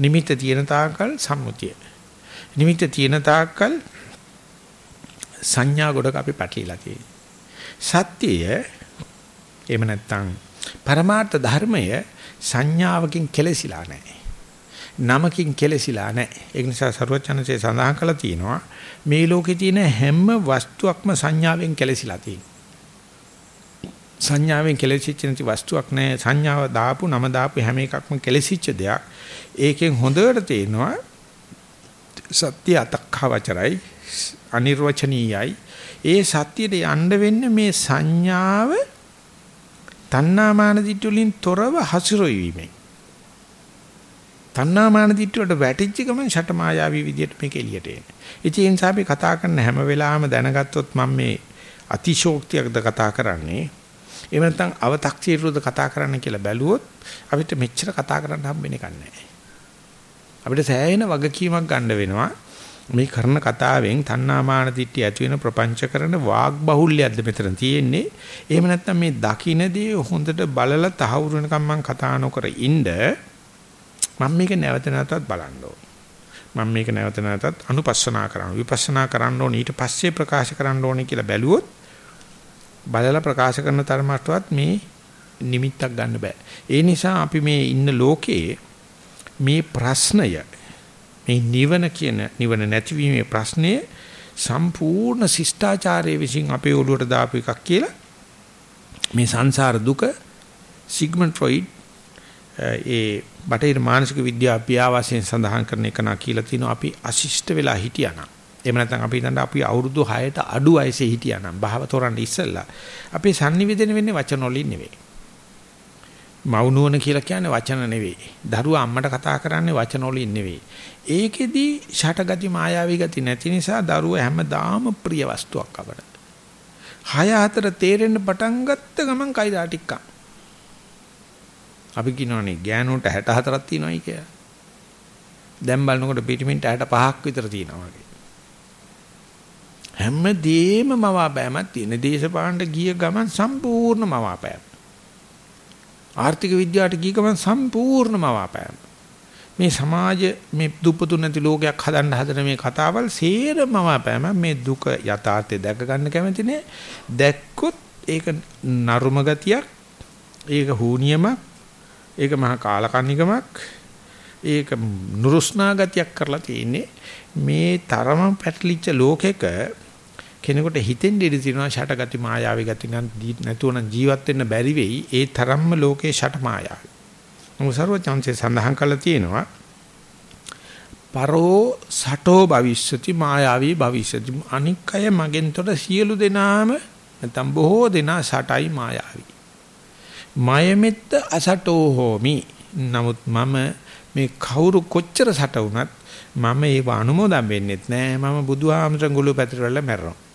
නිමිත්ත තියෙන තාක්කල් සම්මුතිය. නිමිත්ත තියෙන තාක්කල් සංඥා ගොඩක අපි පැටලිලා තියෙනවා. සත්‍යය එහෙම නැත්නම් පරමාර්ථ ධර්මය සංඥාවකින් කෙලසිලා නැහැ. නමකින් කෙලසිලා නැහැ. ඒ නිසා ਸਰවචනසේ සඳහන් කළා තියෙනවා මේ ලෝකේ තියෙන හැම වස්තුවක්ම සංඥාවෙන් කෙලසිලා තියෙනවා. සංඥාවෙන් කෙලෙසිච්ච නැති වස්තුවක් නැහැ. සංඥාව දාපු නම දාපු හැම එකක්ම කෙලෙසිච්ච දෙයක්. ඒකෙන් හොඳට තේනවා සත්‍ය අතක්ඛවචරයි අනිර්වචනීයයි. ඒ සත්‍යයට යන්න වෙන්නේ මේ සංඥාව තණ්හාමාන දිට්ඨි වලින් තොරව හසුරුවීමෙන්. තණ්හාමාන දිට්ඨි වලට වැටිච්ච ගමන් ෂටමායාවී විදියට මේක එළියට එන්නේ. ඉතින් ඒ නිසා අපි කතා කරන හැම වෙලාවෙම දැනගත්තොත් මම මේ අතිශෝක්තියක්ද කතා කරන්නේ එහෙම නැත්නම් අව탁සීරුද කතා කරන්න කියලා බැලුවොත් අපිට මෙච්චර කතා කරන්න හම්බෙන්නේ නැහැ. අපිට සෑහෙන වගකීමක් ගන්න වෙනවා. මේ කරන කතාවෙන් තණ්හාමාන දිට්ඨිය ඇති වෙන ප්‍රපංච කරන වාග් බහුල්‍යයක්ද මෙතන තියෙන්නේ. එහෙම නැත්නම් මේ දකින්නදී හොඳට බලලා තහවුරු වෙනකම් මම කතා නොකර ඉන්න මම මේක නැවත නැවතත් බලන්න ඕනේ. මම මේක නැවත නැවතත් අනුපස්සනා කරන්න විපස්සනා කරන්න ඕනේ ඊට පස්සේ ප්‍රකාශ කරන්න ඕනේ කියලා බැලුවොත් බලලා ප්‍රකාශ කරන තරමටවත් මේ නිමිත්තක් ගන්න බෑ. ඒ නිසා අපි මේ ඉන්න ලෝකයේ මේ ප්‍රශ්නය මේ නිවන කියන නිවන නැතිවීමේ ප්‍රශ්නය සම්පූර්ණ ශිෂ්ටාචාරයේ විසින් අපේ ඔළුවට දාපු එකක් කියලා මේ සංසාර දුක සිග්මන්ඩ් ෆ්‍රොයිඩ් ඒ බටහිර මානසික විද්‍යාව පියාවසෙන් සඳහන් කරන එක නා කියලා තිනවා අපි අශිෂ්ට වෙලා හිටියානම් එහෙම නැත්නම් අපි හිතන්න අපි අවුරුදු 6ට අඩු වයසේ හිටියා නම් භාව තොරන්න ඉස්සෙල්ලා අපේ sannivedana වෙන්නේ වචන වලින් නෙවෙයි. මවුනුවන කියලා කියන්නේ වචන නෙවෙයි. දරුවා අම්මට කතා කරන්නේ වචන වලින් නෙවෙයි. ඒකෙදි ෂටගති මායාවී ගති නැති නිසා දරුවා හැමදාම ප්‍රිය වස්තුවක් අපට. 6 4 තේරෙන්න පටන් ගත්ත ගමන් කයිදා ටිකක්. අපි කියනවානේ ගෑනුන්ට 64ක් තියෙනවායි කියලා. දැන් බලනකොට පිටිමින්ට 65ක් විතර තියෙනවා වගේ. හැමදේම මවාපෑමක් තියෙන. දේශපාලනට ගිය ගමන් සම්පූර්ණ මවාපෑම. ආර්ථික විද්‍යාවට ගිය ගමන් සම්පූර්ණ මවාපෑම. මේ සමාජ මේ දුප්පතු නැති ලෝකයක් හදන්න හදන මේ කතාවල් සේරම මවාපෑම මේ දුක යථාර්ථය දැක ගන්න කැමති නේ. දැක්කොත් ඒක නරුම ගතියක්. ඒක හූනියමක්. ඒක මහා කාලකන්නිකමක්. ඒක නුරුස්නා ගතියක් කරලා තියෙන්නේ මේ තරම පැටලිච්ච ලෝකෙක කෙනෙකුට හිතෙන් ඉඳී තියනවා ෂටගති මායාවේ ගති නැතුව නම් ජීවත් වෙන්න බැරි වෙයි ඒ තරම්ම ලෝකේ ෂට මායාවයි. මොකද සර්වචන්සේ සඳහන් කළා තියෙනවා පරෝ සටෝ භවිෂ්‍යති මායාවී භවිෂ්‍යති අනික්කය මගෙන්තොට සියලු දෙනාම නැත්නම් බොහෝ දෙනා සටයි මායාවී. මයමෙත්ත අසටෝ හෝමි. නමුත් මම මේ කවුරු කොච්චර සට වුණත් මම ඒව අනුමෝදන් වෙන්නෙත් නෑ මම බුදුහාමරන් ගුළු පැතිර වල මැරෙනවා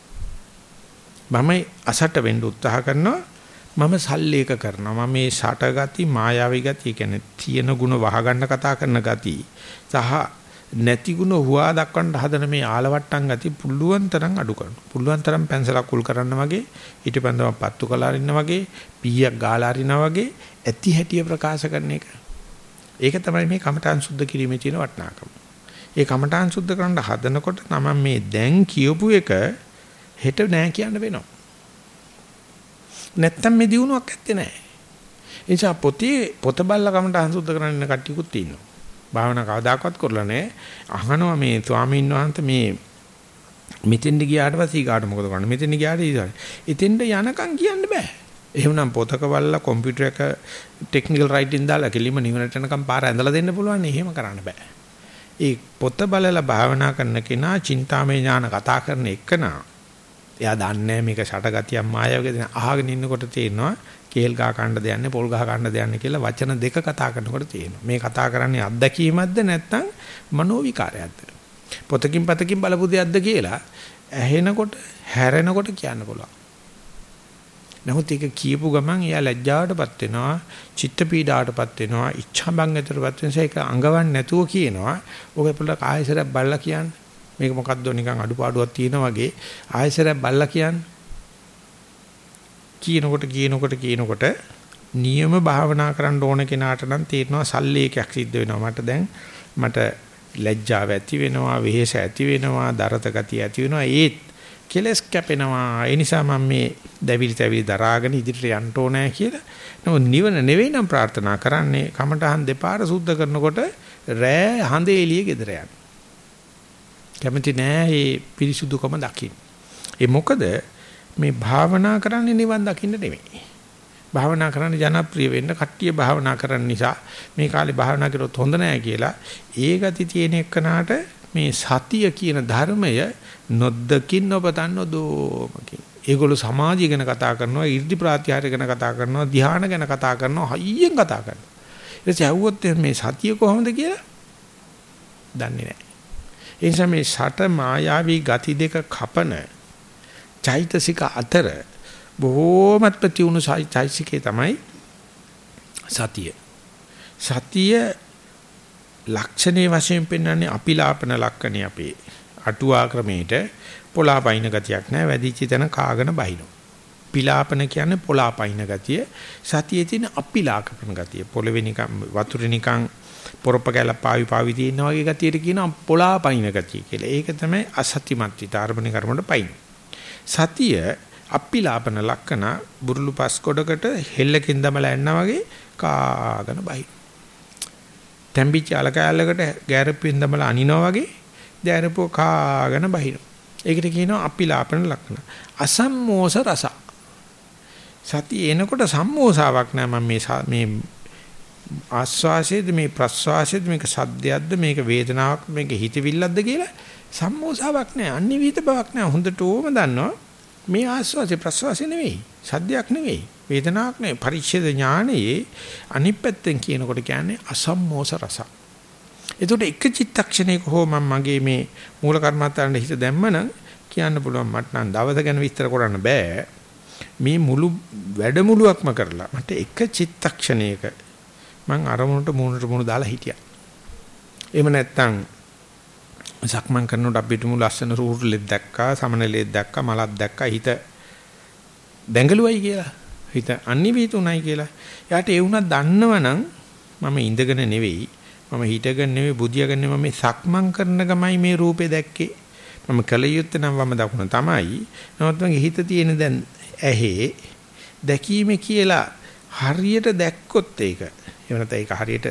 මම අසට වෙන්න උත්සාහ කරනවා මම සල්ලේක කරනවා මම මේ ෂට ගති මායාවී ගති කියන්නේ තියෙන ಗುಣ වහගන්න කතා කරන ගති සහ නැති ಗುಣ හුවා දක්වන්න හදන මේ ආලවට්ටම් ගති පුළුවන් තරම් අඩු කරනවා පුළුවන් තරම් පැන්සලක් කුල් කරන්න වගේ ඊටපන්දම පත්තු කළා අරින්න වගේ පීයක් ගාලා අරිනා වගේ ඇති හැටිය ප්‍රකාශ කරන එක ඒක තමයි මේ කමඨාන් සුද්ධ කිරීමේ තියෙන වටිනාකම ඒ කමඨාන් සුද්ධ කරන්න හදනකොට තමයි මේ දැන් කියපු එක හෙට නෑ කියන්න වෙනවා. නැත්තම් මේ දිනුවක් ඇත්තේ නෑ. ඒ නිසා පොතේ පොත බල්ල කමට අහසුද්ධ කරන්න ඉන්න කට්ටියකුත් ඉන්නවා. භාවනා කවදාකවත් කරලා නෑ. අහනවා මේ ස්වාමීන් වහන්සේ මේ මෙතෙන්ද ගියාට පස්සේ ඊගාට මොකද කරන්නේ? මෙතෙන්ද ගියාට ඊගාට. එතෙන්ද යනකම් කියන්න බෑ. එහෙමනම් පොතක බලලා කම්පියුටර් එක ටෙක්නිකල් රයිටින් දාලා කෙලිම නිවනට යනකම් පාර ඇඳලා දෙන්න පුළුවන් නේ. එහෙම කරන්න බෑ. ඒ පොත බලලා භාවනා කරන කෙනා චින්තාමය ඥාන කතා කරන එකනා එයා දන්නේ මේක ෂටගතියක් මායාවකද අහගෙන ඉන්නකොට තේරෙනවා කේල් ගහ කන්න දෙන්නේ පොල් ගහ කන්න දෙන්නේ කියලා වචන දෙක කතා කරනකොට තේරෙනවා. මේ කතා කරන්නේ අත්දැකීමක්ද නැත්නම් මනෝ විකාරයක්ද? පොතකින් පතකින් බලපු දෙයක්ද කියලා ඇහෙනකොට හැරෙනකොට කියන්න පුළුවන්. නමුත් ඒක කියපු ගමන් එයා ලැජ්ජාවටපත් වෙනවා, චිත්ත පීඩාවටපත් වෙනවා, ඉච්ඡාබංගයටපත් වෙනස ඒක අඟවන්නේ නැතුව කියනවා. ඔක පොඩ්ඩක් ආයෙසරක් බලලා කියන්න. මේක මොකද්ද නිකන් අඩුපාඩුවක් තියෙනා වගේ ආයෙසරක් බලලා කියන්න. කියනකොට කියනකොට කියනකොට නියම භාවනා කරන්න ඕන කෙනාට නම් තේරෙනවා සල්ලේකයක් සිද්ධ වෙනවා. මට දැන් මට ලැජ්ජාව ඇති වෙනවා, වෙහෙස ඇති වෙනවා, දරත ගතිය ඇති වෙනවා. ඒත් කෙලස් කැපෙනවා. ඒ නිසා මම මේ දැවිලි තැවිලි දරාගෙන ඉදිරියට යන්න ඕනෑ කියලා. නමුත් නිවන නෙවෙයි නම් ප්‍රාර්ථනා කරන්නේ. කමටහන් දෙපාර සුද්ධ කරනකොට රෑ හඳේ එළිය ගෙදර යන්න. කැමති නෑ මේ පිරිසුදුකම දකින්න. ඒ මොකද මේ භාවනා කරන්නේ නිවන් දකින්න නෙවෙයි. භාවනා කරන්න ජනප්‍රිය වෙන්න කට්ටිය භාවනා කරන්න නිසා මේ කාලේ භාවනා කරොත් හොඳ නෑ කියලා ඒ ගති තියෙන එක්කනාට මේ සතිය කියන ධර්මය නොද්දකින් නොපතන්න දෝමකින්. ඒගොල්ලෝ සමාජය ගැන කතා කරනවා, 이르දි ප්‍රාත්‍යාරය ගැන කතා කරනවා, ධ්‍යාන ගැන කතා කරනවා, හයියෙන් කතා කරනවා. ඊට පස්සේ ඇහුවොත් මේ සතිය කොහොමද කියලා දන්නේ නැහැ. ඒ නිසා මේ ෂට මායාවී ගති දෙක කපන චෛතසික අතර බොහෝමත් ප්‍රතිඋණු චෛතසිකේ තමයි සතිය. සතිය ලක්ෂණේ වශයෙන් පෙන්වන්නේ අපිලාපන ලක්ෂණේ අපේ අටුවා ක්‍රමයට පොලාපයින් ගතියක් නැහැ වැඩිච තැන කාගෙන බහිනෝ. පිලාපන කියන්නේ පොලාපයින් ගතිය සතියේ තියෙන අපිලාකපන ගතිය පොළවේ නිකන් වතුරේ නිකන් පොරොප්ප කැල පාවි පාවි තියෙන වගේ ගතියට කියනවා පොලාපයින් ගතිය කියලා. ඒක තමයි අසත්‍යමත් විතරමණ කර්මවල පයින්. සතිය අපිලාපන ලක්කන බුරුළු පස් කොටකට හෙල්ලකින් දමලා එන්නා වගේ කාගෙන බහින. තැම්බිච්ච අලකැලකට ගෑරප්පින් දමලා අනිනවා වගේ දැරපෝ කාගෙන බහිනවා. ඒකට කියනවා අපිලාපන ලක්ෂණ. අසම්මෝස රස. සතිය එනකොට සම්මෝසාවක් නෑ මම මේ මේ ආස්වාසයේද මේ ප්‍රස්වාසයේද මේක සද්දයක්ද මේක වේදනාවක් මේක හිතවිල්ලක්ද කියලා සම්මෝසාවක් නෑ අනිවිත බවක් නෑ. හොඳට ඕම දන්නවා මේ ආස්වාසේ ප්‍රස්වාසේ නෙවෙයි සද්දයක් නෙවෙයි වේදනාවක් නෙවෙයි. පරිච්ඡේද ඥානයේ අනිත් පැත්තෙන් කියනකොට කියන්නේ අසම්මෝස රසක්. එතකොට එක චිත්තක්ෂණයක හෝ මම මගේ මේ මූල කර්මත්තාරණ හිත දැම්මනම් කියන්න පුළුවන් මට නම් දවස ගැන විස්තර කරන්න බෑ. මේ මුළු වැඩමුළුවක්ම කරලා මට එක චිත්තක්ෂණයක මං අරමුණට මූණට මූණ දාලා හිටියා. එහෙම නැත්නම් සක්මන් කරනකොට අපිට මු ලස්සන රූරුලෙක් දැක්කා, සමනලෙක් දැක්කා, මලක් දැක්කා හිත දැඟලුවයි කියලා. හිත අනිවිතුණයි කියලා. යාට ඒ වුණා දන්නවනම් මම ඉඳගෙන නෙවෙයි මම හිටගෙන නෙවෙයි බුදියාගෙන නෙවෙයි මම සක්මන් කරන ගමයි මේ රූපේ දැක්කේ. මම කල යුත්තේ නම් වම දකුණ තමයි. නමුත් මගේ හිත තියෙන දැන් ඇහි දැකීමේ කියලා හරියට දැක්කොත් ඒක. එහෙම නැත්නම් ඒක හරියට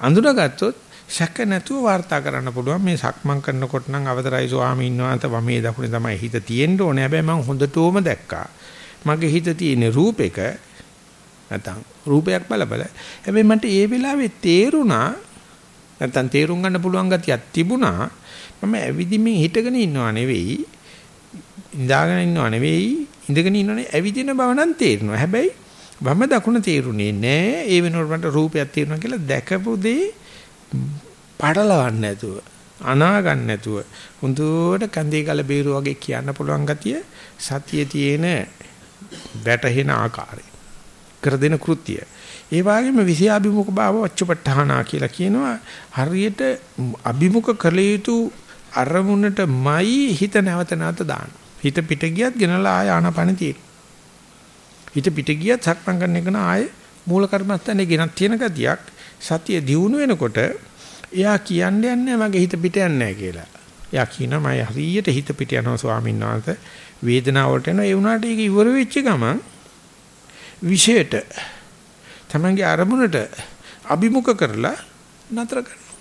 අඳුනගත්තොත් සැක නැතුව වාර්තා කරන්න පුළුවන්. මේ සක්මන් කරනකොට නම් අවතරයි ස්වාමීන් වහන්සේ වමේ දකුණේ තමයි හිත තියෙන්න ඕනේ. හැබැයි මම හොඳටම දැක්කා. මගේ හිත තියෙන රූපෙක නැත්නම් රූපයක් බල බල. හැබැයි මට ඒ වෙලාවේ තේරුණා නැත්නම් තේරුම් ගන්න පුළුවන් ගතියක් තිබුණා. මම ඇවිදිමින් හිටගෙන ඉන්නව නෙවෙයි. ඉඳාගෙන ඉන්නව නෙවෙයි. ඉඳගෙන ඉන්නවනේ ඇවිදින බව නම් තේරෙනවා හැබැයි වම දකුණ තේරුනේ නෑ ඒ වෙනකොට මට රූපයක් තේරුණා කියලා දැකපු දේ පඩලවන්න නැතුව අනා ගන්න නැතුව හොඳට කන්දේ ගල බේරුව වගේ කියන්න පුළුවන් ගතිය සතියේ තියෙන වැටහෙන ආකාරය කර දෙන කෘත්‍ය. ඒ වගේම විෂය අභිමුඛ භාව වච්චපට්ඨානා කියලා කියනවා හරියට අභිමුඛ කළ යුතු අරමුණටමයි හිත නැවත නැවත දාන්න. හිත පිට ගියත් ගෙනලා ආය ආනපන තියෙන. හිත පිට ගියත් සක්මන් කරන එක නාය මූල කර්මස්ථානේ ගෙනත් තියෙන ගතියක් සතිය දියුණු වෙනකොට එයා කියන්නේ නැහැ මගේ හිත පිට යන්නේ කියලා. එයා කියනවා මම හරියට හිත පිට යනවා ස්වාමීන් වහන්සේ වේදනාව වලට එනවා ඒ වුණාට ඒක ඉවර වෙච්ච ගමන් විශේෂයට තමන්ගේ අරමුණට අභිමුඛ කරලා නතර කරනවා.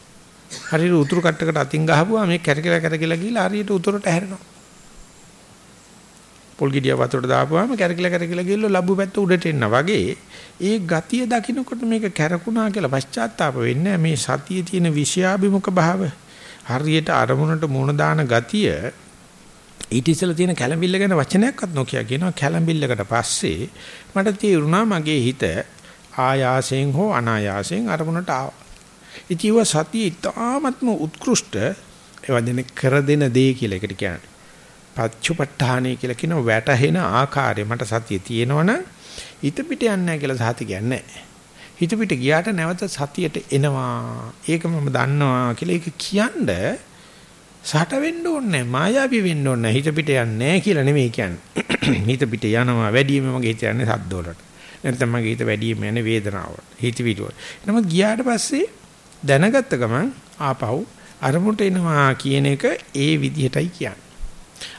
හරියට උතුරු කට්ටකට අතින් ගහපුවා මේ කැරකිලා කැරකිලා ගිහලා හරියට උතුරට හැරෙනවා. පොල් ගෙඩිය වතුරට දාපුවාම කැරකිලා කැරකිලා ගිහලා ලැබු පැත්ත උඩට එන්න වගේ ඒ ගතිය දකින්නකොට මේක කැරකුණා කියලා පශ්චාත්තාප වෙන්නේ මේ සතියේ තියෙන විෂයාභිමුඛ භාව හරියට අරමුණට මුණ දාන ගතිය ඊට ඉස්සෙල්ලා තියෙන කැළඹිල්ල ගැන වචනයක්වත් නොකිය කියනවා කැළඹිල්ලකට පස්සේ මට තේරුණා මගේ හිත ආයාසයෙන් හෝ අනායාසයෙන් අරමුණට ආවා. ඉතිව සතිය ඉතාමත්ම උත්කෘෂ්ට එවදින කර දෙන දේ කියලා එකට කියන්නේ. පච්චුපට්ඨානය කියලා කියන වැටහෙන ආකාරය මට සතිය තියෙනවනම් හිත පිට යන්නේ නැහැ කියලා සාති කියන්නේ හිත පිට ගියාට නැවත සතියට එනවා. ඒක මම දන්නවා කියලා ඒක කියන්නේ සට වෙන්න ඕනේ මායාවී වෙන්න ඕනේ හිත පිට යන්නේ කියලා නෙමෙයි කියන්නේ. හිත පිට යනවා වැඩිම මගේ හිත යන්නේ සද්දවලට. නැත්නම් මගේ හිත වැඩිම යන්නේ වේදනාවට. හිත විදුවට. නමුත් ගියාට පස්සේ දැනගත්ත ගමන් ආපහු අරමුණට එනවා කියන එක ඒ විදිහටයි කියන්නේ.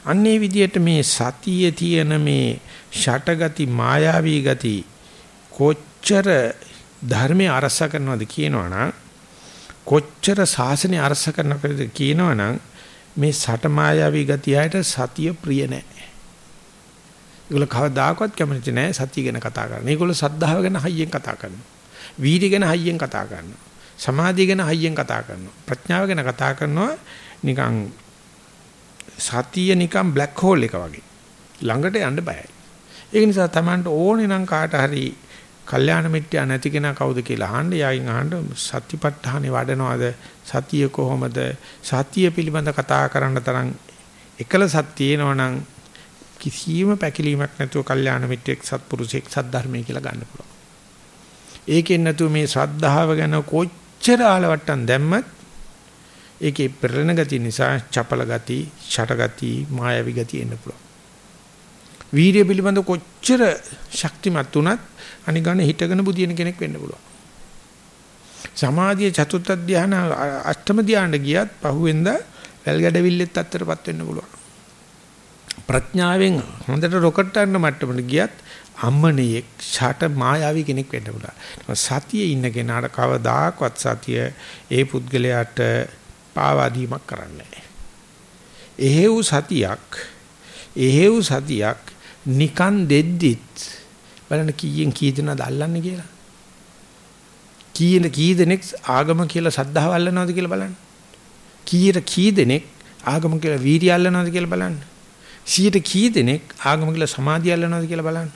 අන්නේ විදිහට මේ සතියේ තියෙන මේ ෂටගති මායාවී ගති කොච්චර ධර්මයේ අරස කරනවද කියනවනම් කොච්චර සාසනය අරස කරනවද කියනවනම් මේ සට මායාවී ගතියට සතිය ප්‍රිය නැහැ. ඒගොල්ලෝ කවදාකවත් කැමති නැහැ සතිය ගැන කතා කරන්න. ඒගොල්ලෝ සද්ධාව ගැන හයියෙන් කතා කරනවා. වීර්ය ගැන හයියෙන් කතා කරනවා. සමාධිය ගැන හයියෙන් කතා කරනවා. ප්‍රඥාව ගැන කතා කරනවා නිකන් සතිය නිකන් බ්ලැක් හෝල් එක වගේ. ළඟට යන්න බයයි. ඒක නිසා Tamanට ඕනේ නම් කාට හරි කල්යාණ මිත්‍යා නැති කෙනා කවුද කියලා අහන්න යායින් අහන්න සතිපට්ඨානේ වඩනවාද සතිය කොහොමද සතිය පිළිබඳ කතා කරන්න තරම් එකලසක් තියෙනවනම් කිසියම් පැකිලීමක් නැතුව කල්යාණ මිත්‍යෙක් සත්පුරුෂයෙක් සද්ධර්මයේ කියලා ගන්න පුළුවන්. ඒකෙන් නැතුව මේ ශ්‍රද්ධාව ගැන කොච්චර ආලවට්ටම් දැම්මත් ඒකේ පෙරලෙන ගතිය නිසා චපල ගති, ෂට ගති, මායාවි ගති එන්න පුළුවන්. වීර්ය පිළිබඳ කොච්චර ශක්තිමත් වුණත් අනිගාන හිටගෙන බුදින කෙනෙක් වෙන්න පුළුවන්. සමාධිය චතුත්ථ ධාන අෂ්ටම ධානයට ගියත් පහුවෙන්ද වැල් ගැඩවිල්ලෙත් අත්තරපත් වෙන්න පුළුවන්. ප්‍රඥාවෙන් හොඳට රොකට් ගන්න මට්ටමට ගියත් අම්මණියෙක් ඡට මායාවී කෙනෙක් වෙන්න පුළුවන්. සතියේ ඉන්න කෙනාට කවදාකවත් සතිය ඒ පුද්ගලයාට පාවා දීමක් කරන්නේ නැහැ. එහෙව් සතියක් එහෙව් සතියක් නිකන් දෙද්දිත් බලන්න කීයෙන් කී දෙනාද අල්ලන්නේ කියලා. කීයන කී දෙනෙක් ආගම කියලා සද්ධාව අල්ලනවද කියලා බලන්න. කීයට කී දෙනෙක් ආගම කියලා වීර්ය අල්ලනවද කියලා බලන්න. සීයට කී දෙනෙක් ආගම කියලා සමාධිය අල්ලනවද කියලා බලන්න.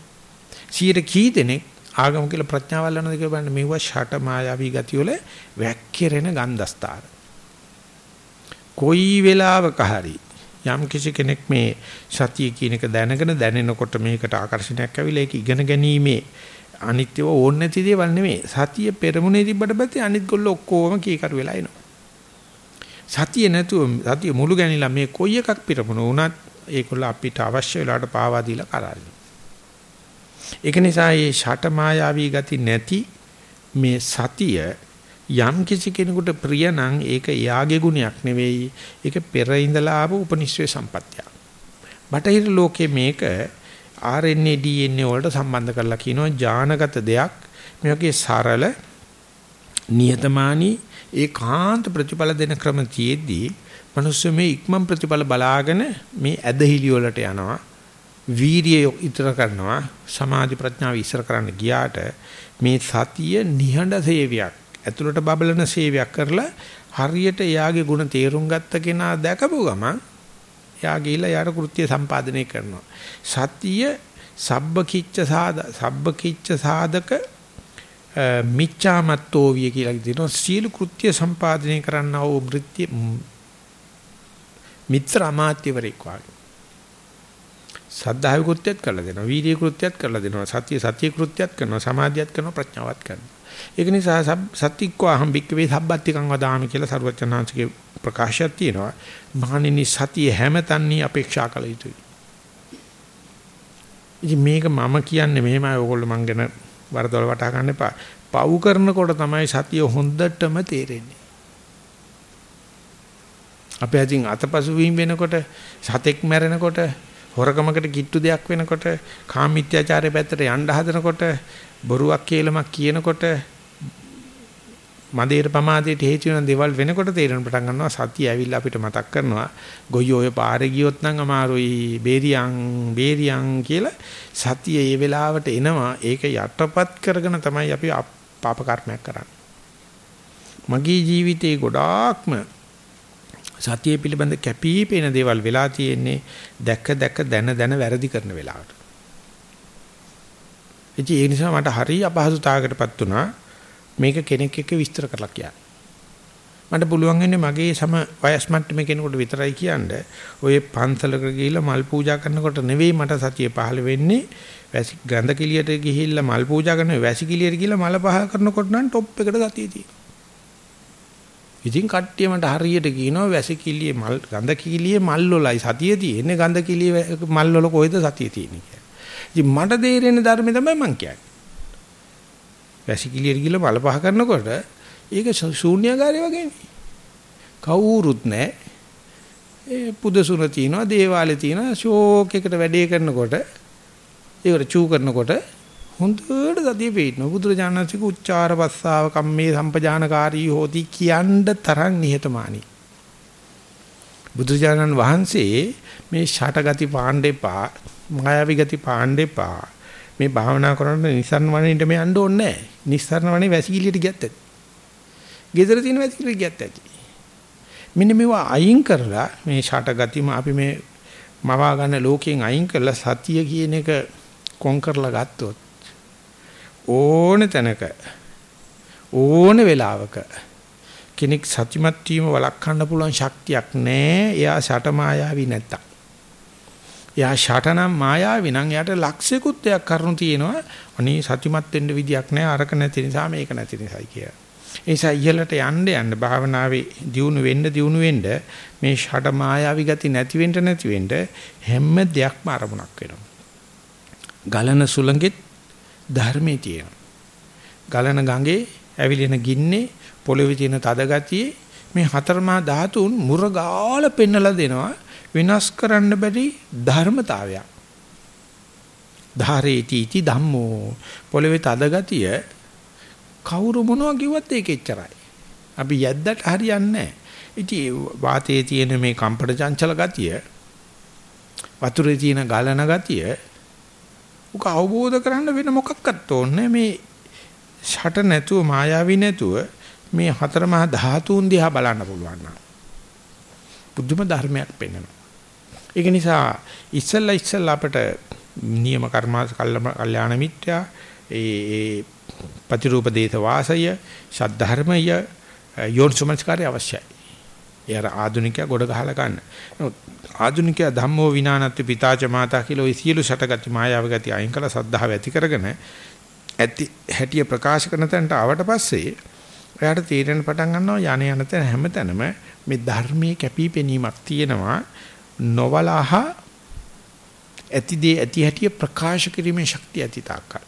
සීයට කී දෙනෙක් ආගම කියලා ප්‍රඥාව අල්ලනවද කියලා බලන්න. මේව ෂට මායාවී ගතිය වල වැක්කිරෙන ගන්ධස්තාර. කොයි වෙලාවක හරි යම් කිසි කෙනෙක් මේ සතිය කියන එක දැනගෙන දැනෙනකොට මේකට ආකර්ෂණයක් ඇවිල්ලා ඒක ඉගෙන ගැනීමේ අනිත්‍යව ඕන නැති දේවල් නෙමෙයි. සතිය පෙරමුණේ තිබ්බට පස්සේ අනිත් ගොල්ල ඔක්කොම කීකරු වෙලා එනවා. සතිය නැතුව සතිය මුළු ගැනිලා මේ කොයි එකක් පෙරමුණ වුණත් ඒකොල්ල අපිට අවශ්‍ය වෙලාවට පාවා දීලා කරාරිනවා ඒක නිසා මේ ෂට මායාවී ගති නැති මේ සතිය යම් කිසි කෙනෙකුට ප්‍රිය නම් ඒක යාගේ ගුණයක් නෙවෙයි. ඒක පෙර ඉඳලා ආපු උපනිශ්‍රේ සම්පත්තිය. බටහිර ලෝකයේ මේක RNA DNA වලට සම්බන්ධ කරලා කියනවා ඥානගත දෙයක්. මේ වගේ සරල නියතමානී ඒකාන්ත ප්‍රතිඵල දෙන ක්‍රම තියේදී මිනිස්සු මේ ඉක්මන් ප්‍රතිඵල බලාගෙන මේ ඇදහිලි වලට යනවා. වීරිය ඉතර කරනවා. සමාධි ප්‍රඥාව ඉස්සර කරන්න ගියාට මේ සතිය නිහඬ සේවයක්. ඇතුළට බබලන සේවයක් කරලා හරියට එයාගේ ಗುಣ තේරුම් ගත්ත කෙනා දැකපු ගමන් එයා ගිහිල්ලා යාර කෘත්‍ය සම්පාදනය කරනවා. සතිය සබ්බකිච්ච සාද සබ්බකිච්ච සාධක මිච්ඡාමත්තෝ විය කියලා කියනවා. සීල කෘත්‍ය සම්පාදනය කරන්නා වූ වෘත්‍ය මිත්‍ර අමාත්‍යවරෙක් වගේ. සද්ධාය කෘත්‍යත් කරලා දෙනවා. වීර්ය කෘත්‍යත් කරලා දෙනවා. සතිය සතිය කෘත්‍යත් කරනවා. සමාධියත් කරනවා. ප්‍රඥාවත් කරනවා. ඒක නිසා සත්‍තික්කෝ අහම් බික්කවේ සබ්බත්තිකං වදාමි කියලා සරුවචනාංශගේ ප්‍රකාශයක් තියෙනවා. මහණෙනි සතිය හැමතන්නේ අපේක්ෂා කළ යුතුයි. ඉතින් මේක මම කියන්නේ මෙහෙමයි ඕගොල්ලෝ මං ගැන වරදොල වටහා ගන්න එපා. පව් කරනකොට තමයි සතිය හොඳටම තේරෙන්නේ. අපේ අතින් අතපසු වීම වෙනකොට සතෙක් මැරෙනකොට හොරකමකට කිට්ටු දෙයක් වෙනකොට කාමීත්‍යාචාරයේ පැත්තට යන්න හදනකොට බොරුවක් කියලාමක් කියනකොට මදේට පමාදයට හේතු වෙන දේවල් වෙනකොට තේරෙන පටන් ගන්නවා. සතිය ඇවිල්ලා අපිට මතක් කරනවා. ගොයියෝ ඔය පාරේ ගියොත් නම් අමාරුයි. බේරියන් බේරියන් කියලා සතිය ඒ වෙලාවට එනවා. ඒක යටපත් කරගෙන තමයි අපි පාප කර්මයක් කරන්නේ. මගේ ජීවිතේ ගොඩාක්ම සතිය පිළිබඳ කැපිපෙන දේවල් වෙලා තියෙන්නේ දැක දැක දැන දැන වැරදි කරන වෙලාවට. ඉතින් ඒ නිසා මට හරි අපහසුතාවකටපත් වුණා මේක කෙනෙක් එක්ක විස්තර කරලා කියන්න. මට පුළුවන් වෙන්නේ මගේ සම වයස් මට්ටමේ කෙනෙකුට විතරයි කියන්නේ. ඔය පන්සලක ගිහිල්ලා මල් පූජා කරනකොට නෙවෙයි මට සතිය පහළ වෙන්නේ. වැසි ගඳ කිලියට ගිහිල්ලා මල් පූජා කරන වැසි කිලියට ගිහිල්ලා මල පහ කරනකොට නම් টොප් එකට සතිය තියෙනවා. ඉතින් කට්ටිය මට හරියට කියනවා වැසි කිලියේ මල් ගඳ කිලියේ මල් වලයි සතිය තියෙන්නේ ගඳ කිලියේ මල් වල කොහෙද සතිය තියෙන්නේ කියලා. ඉතින් මට තේරෙන ධර්මය තමයි මං කියන්නේ. වැසිකිළියට ගිහලා මල පහ කරනකොට ඒක ශූන්‍යagaraය වගේනේ. කවුරුත් නැහැ. ඒ පුදසුන තියනවා, දේවාලේ තියනවා, ෂෝක් එකට වැඩේ කරනකොට ඒකට චූ කරනකොට හොඳට සතිය පිටනවා. බුදුරජාණන්සේක උච්චාර පස්සාව කම්මේ සම්පජානකාරී හෝති කියන්න තරම් නිහතමානී. බුදුරජාණන් වහන්සේ මේ ෂටගති පාණ්ඩේපා මායාවි ගති පාණ්ඩේපා මේ භාවනා කරනකොට නිසරණ වණේට මේ යන්න ඕනේ නැහැ. නිසරණ වණේ වැසිකිළියට ගියත් ඇති. ගෙදර තියෙන වැසිකිළියට ගියත් ඇති. මෙන්න මේවා අයින් කරලා මේ ෂට ගතිම අපි මේ මවා ගන්න ලෝකයෙන් අයින් කරලා සතිය කියන එක කොන් කරලා ගත්තොත් ඕන තැනක ඕන වෙලාවක කෙනෙක් සතිමත් වීම වළක්වන්න පුළුවන් ශක්තියක් නැහැ. එයා ෂට මායාවි නැත්තම්. එයා ෂටනම් මායාවි නම් එයාට ලක්ෂිකුත් දෙයක් කරුණු තියෙනවා. අනේ සතිමත් වෙන්න විදියක් නැහැ. අරක නැති නිසා මේක නැති නිසායි කියලා. ඒ නිසා ඉහළට යන්න යන්න භාවනාවේ දියුණු වෙන්න දියුණු වෙන්න මේ ෂට මායාවි ගති නැති වෙන්න නැති වෙන්න හැම දෙයක්ම අරමුණක් වෙනවා. ගලන සුළඟෙත් ධර්මයේ තියෙනවා. ගලන ගඟේ ඇවිලෙන ගින්නේ පොළවේ තියෙන තද ගතියේ මේ හතරමා ධාතුන් මුරගාල පෙන්නලා දෙනවා වෙනස් කරන්න බැරි ධර්මතාවයක්. ධාරේති इति ධම්මෝ පොළවේ තද ගතිය කවුරු මොනවා කිව්වත් ඒක එච්චරයි. අපි යද්දට හරියන්නේ නැහැ. ඉතින් වාතයේ තියෙන මේ කම්පන චංචල ගතිය වතුරේ තියෙන ගලන ගතිය උක අවබෝධ කරන්න වෙන මොකක්වත් ඕනේ මේ ෂට නැතුව මායාවි නැතුව මේ හතර මහා ධාතුන් දිහා බලන්න පුළුවන් නම් බුද්ධම ධර්මයක් පෙන්වනවා. ඒක නිසා ඉස්සල්ලා ඉස්සල්ලා අපට නියම කර්මාස කල්යාණ මිත්‍යා ඒ ප්‍රතිරූප දේත වාසය ශද්ධර්මය යෝනිසමස්කාරය අවශ්‍යයි. ඒ අර ආදුනිකයා ගොඩ ගහලා ගන්න. ආදුනිකයා ධම්මෝ විනානත්ති පිතාච මාතා කියලා ওই සියලු ෂටගති මායාව ගති අයින් කළ සද්ධාව ඇති කරගෙන ඇති හැටිය ප්‍රකාශ කරන තැනට ආවට පස්සේ ඔයාට තීරණ පටන් ගන්නවා යانے යන තැන හැමතැනම මේ ධර්මයේ කැපිපෙනීමක් තියෙනවා නොවලහ ඇතිදී ඇති හැටි ප්‍රකාශ කිරීමේ ශක්තිය ඇති තාක්කල්.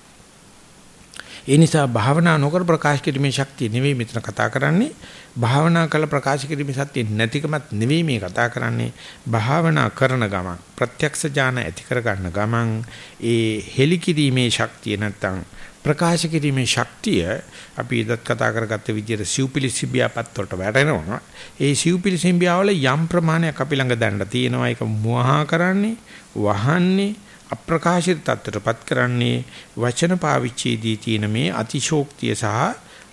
ඒ නිසා භාවනා නොකර ප්‍රකාශ කිරීමේ ශක්තිය නෙවෙයි මෙතන කතා කරන්නේ. භාවනා කළ ප්‍රකාශ කිරීමේ සත්‍ය නැතිකමත් නෙවෙයි මේ කතා කරන්නේ. භාවනා කරන ගමන් ප්‍රත්‍යක්ෂ ඥාන ඇති කර ගන්න ගමන් ඒ හෙලිකිරීමේ ශක්තිය නැත්තම් ප්‍රකාශ කිරීමේ ශක්තිය අපි ඉදත් කතා කරගත්ත විදිහට සිව්පිලිසිබියාපත් වලට වැටෙනවා. ඒ සිව්පිලිසිබියාවල යම් ප්‍රමාණයක් අපි ළඟ දැනලා තියෙනවා. ඒක මුවහා කරන්නේ, වහන්නේ, අප්‍රකාශිත තත්ත්වයටපත් කරන්නේ වචන පාවිච්චියේදී තියෙන මේ අතිශෝක්තිය සහ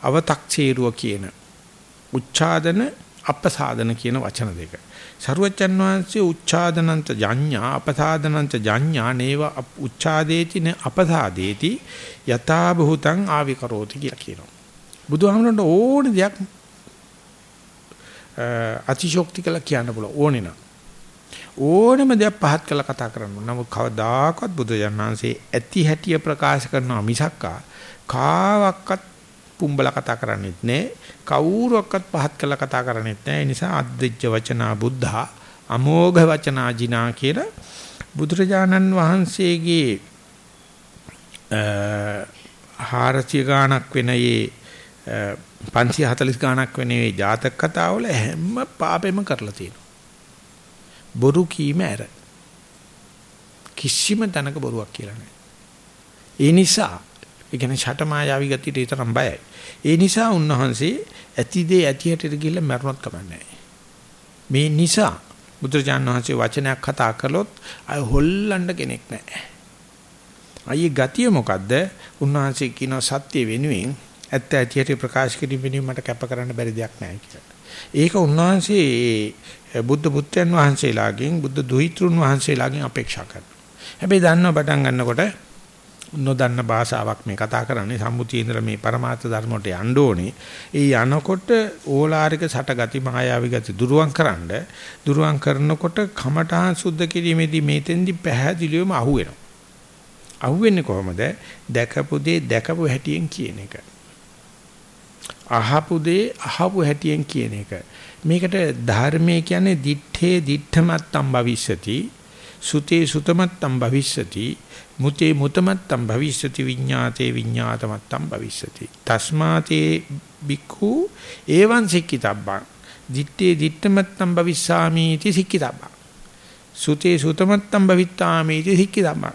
අව탁සේරුව කියන උච්ඡාදන අපසාදන කියන වචන දෙක. සරුවච්චන් වහන්සේ උච්ඡාදනන්ත ජඤ්ඤා අපසාදනන්ත ජඤ්ඤා නේව උච්ඡාදේති න අපසාදේති යථා භූතං ආවිකරෝති කියලා කියනවා. බුදුහාමරන්ට ඕන දෙයක් අතිශෝක්ති කළා කියන්න පුළුවන් ඕනේ නම්. ඕනම දෙයක් පහත් කළා කතා කරන්න. නමුත් කවදාකවත් බුදුජානනාංශේ ඇති හැටිය ප්‍රකාශ කරනවා මිසක්කා කාවක්වත් පුම්බල කතා කරන්නේත් නැහැ. කවුරුවක්වත් පහත් කළා කතා කරන්නේත් නැහැ. ඒ නිසා අද්දිච්ච වචනා බුද්ධා අමෝඝ වචනා ජිනා කියලා බුදුරජාණන් වහන්සේගේ 400 ගාණක් වෙන මේ 540 ගාණක් වෙන මේ ජාතක කතාවල හැම පාපෙම කරලා තියෙනවා. බොරු කීම ඇර. කිසිම තැනක බොරුවක් කියලා නැහැ. ඒ නිසා ඒ කියන්නේ ෂට මායාවී ගතියට ඊතරම් බයයි. ඒ නිසා උන්වහන්සේ ඇති දේ ඇති හැටියට ගිහිල්ලා මරුණත් කමන්නේ මේ නිසා බුදුරජාණන් වහන්සේ වචනයක් කතා කළොත් අය හොල්ලන්න කෙනෙක් නැහැ. අයියේ ගතිය මොකද්ද? උන්වහන්සේ කියන සත්‍ය වෙනුවෙන් ඇත්ත ඇතියට ප්‍රකාශ කිරීම වෙනුවෙන් මට කැප කරන්න බැරි දෙයක් නැහැ කියලා. ඒක උන්වහන්සේ බුද්ධ පුත්‍රයන් වහන්සේලාගෙන් බුද්ධ දුහිතෘන් වහන්සේලාගෙන් අපේක්ෂා කරනවා. හැබැයි දන්නව පටන් ගන්නකොට නොදන්න භාෂාවක් මේ කතා කරන්නේ සම්මුතිය ඉඳලා මේ પરමාර්ථ ධර්ම වලට යන්න ඕනේ. ඒ යනකොට ඕලාරික සටගති මායාවි ගති දුරුවන් කරන්න දුරුවන් කරනකොට කමඨාන් සුද්ධ කිරීමේදී මේතෙන්දි පැහැදිලිවම අහුවෙනවා. අහුවෙන්නේ කොහොමද? දැකපු දේ දැකපු හැටියෙන් කියන එක. අහපු දේ අහපු හැටියෙන් කියන එක. මේකට ධර්මයේ කියන්නේ දිත්තේ දිත්තමත්තම් භවිස්සති සුතේ සුතමත්තම් භවිස්සති මුතේ මුතමත්තම් භවිස්සති විඤ්ඤාතේ විඤ්ඤාතමත්තම් භවිස්සති තස්මාතේ බික්ඛු එවං සික්කිතබ්බං දිත්තේ දිත්තමත්තම් භවිස්සාමි इति සික්කිතබ්බං සුතේ සුතමත්තම් භවිත්තාමි इति සික්කිතබ්බං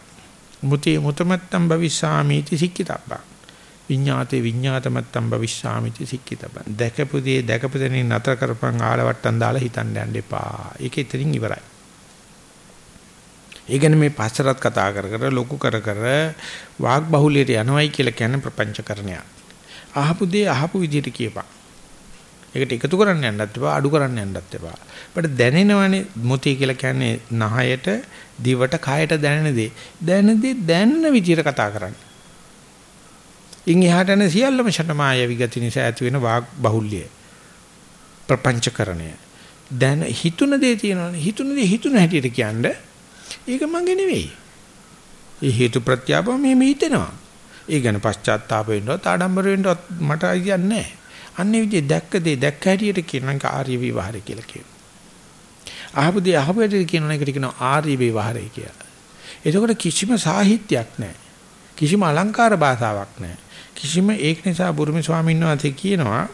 මුතේ මුතමත්තම් භවිස්සාමි ඉති සික්කිතබ්බං විඤ්ඤාතේ විඤ්ඤාතමත්තම් භවිස්සාමිති සික්කිතබ්බං දැකපු දේ දැකපු දෙනින් නතර කරපන් ආලවට්ටම් දාලා හිතන්න යන්න එපා ඒක ඉතින් ඉවරයි ඒ කියන්නේ මේ පස්සරත් කතා කර කර ලොකු කර කර වාග් බහුලියට යනවයි කියලා කියන්නේ ප්‍රපංචකරණයක් අහපු දේ අහපු විදිහට කියපන් ඒකට එකතු කරන්න යන්නත් එපා අඩු කරන්න යන්නත් එපා. අපිට දැනෙනවනේ මොතේ කියලා කියන්නේ නහයට දිවට කයට දැනෙන දේ. දැනෙන දේ දැනන විදිහට කතා කරන්න. ඉන් එහාට යන සියල්ලම ෂටමාය විගති නිසා ඇති වෙන වාග් බහුල්‍ය. ප්‍රපංචකරණය. දැන හිතුන දේ තියෙනවනේ. හිතුන දේ හිතුන හැටියට කියන්නේ ඒක මගේ නෙවෙයි. ඒ හේතු ප්‍රත්‍යාපම මේ හිතෙනවා. ඒ ගැන පශ්චාත්තාප වෙන්නවත් ආඩම්බර වෙන්නවත් මට අයිතියක් නැහැ. අන්නේ විදිහ දැක්ක දේ දැක්ක හැටියට කියනවා ඒක ආර්ය විවහාරය කියලා කියනවා. අහපු දේ අහපු හැටියට කියනවා ඒකට කියනවා ආර්ය විවහාරය කියලා. එතකොට කිසිම සාහිත්‍යයක් නැහැ. කිසිම අලංකාර භාෂාවක් නැහැ. කිසිම ඒක නිසා බුරුමි ස්වාමීන් වහන්සේ කියනවා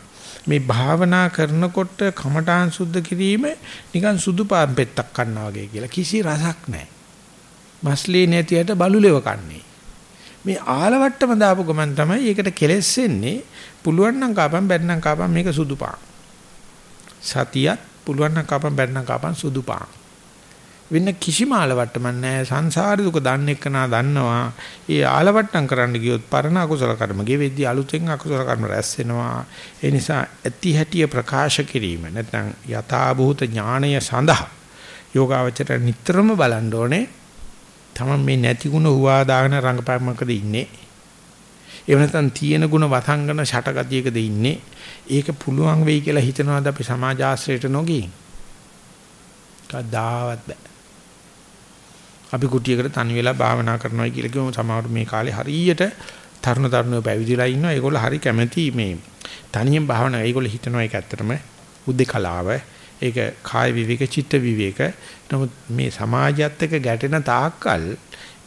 මේ භාවනා කරනකොට කමඨාන් සුද්ධ කිරීම නිකන් සුදු පාන් පෙත්තක් කන්නා වගේ කියලා කිසි රසක් නැහැ. මස්ලී නැතියට බලුලෙව කන්නේ. මේ ආලවට්ටම දාපු ගමන් තමයි ඒකට කෙලස් වෙන්නේ පුළුවන් නම් කාපම් බැරි නම් කාපම් මේක සුදු පාන් සතියත් පුළුවන් නම් කාපම් බැරි නම් කාපම් සුදු පාන් වෙන කිසිම ආලවට්ටමක් නැහැ සංසාර දුක දන්න එකනා දන්නවා ඒ ආලවට්ටම් කරන්න ගියොත් පරණ අකුසල කර්ම ගෙවෙද්දී අලුතෙන් අකුසල කර්ම රැස් වෙනවා ඒ නිසා ඇති හැටිය ප්‍රකාශ කිරීම නැත්නම් යථාභූත ඥාණය සඳහා යෝගාවචර නිතරම බලන්න ඕනේ තමන් මේ නැති ಗುಣ හුවා දාගෙන රංගපෑමකද ඉන්නේ. එහෙම නැත්නම් තියෙන ಗುಣ වසංගන ෂටගතියකද ඉන්නේ. ඒක පුළුවන් වෙයි කියලා හිතනවාද අපි සමාජ ආශ්‍රයයට නොගින්. කවදාවත් බෑ. අපි කුටියකට තනි වෙලා භාවනා කරනවා කියලා කිව්වම සමහර මේ කාලේ හරියට තරුණ තරුණයෝ පැවිදිලා ඉන්නවා. ඒගොල්ලෝ හරි කැමැති මේ තනියෙන් භාවනා. ඒගොල්ලෝ හිතනවා ඒක ඇත්තටම උද්දේකලාව. ඒක කාය විවේක චිත්ත විවේක. නමුත් මේ සමාජයත් එක්ක ගැටෙන තාක්කල්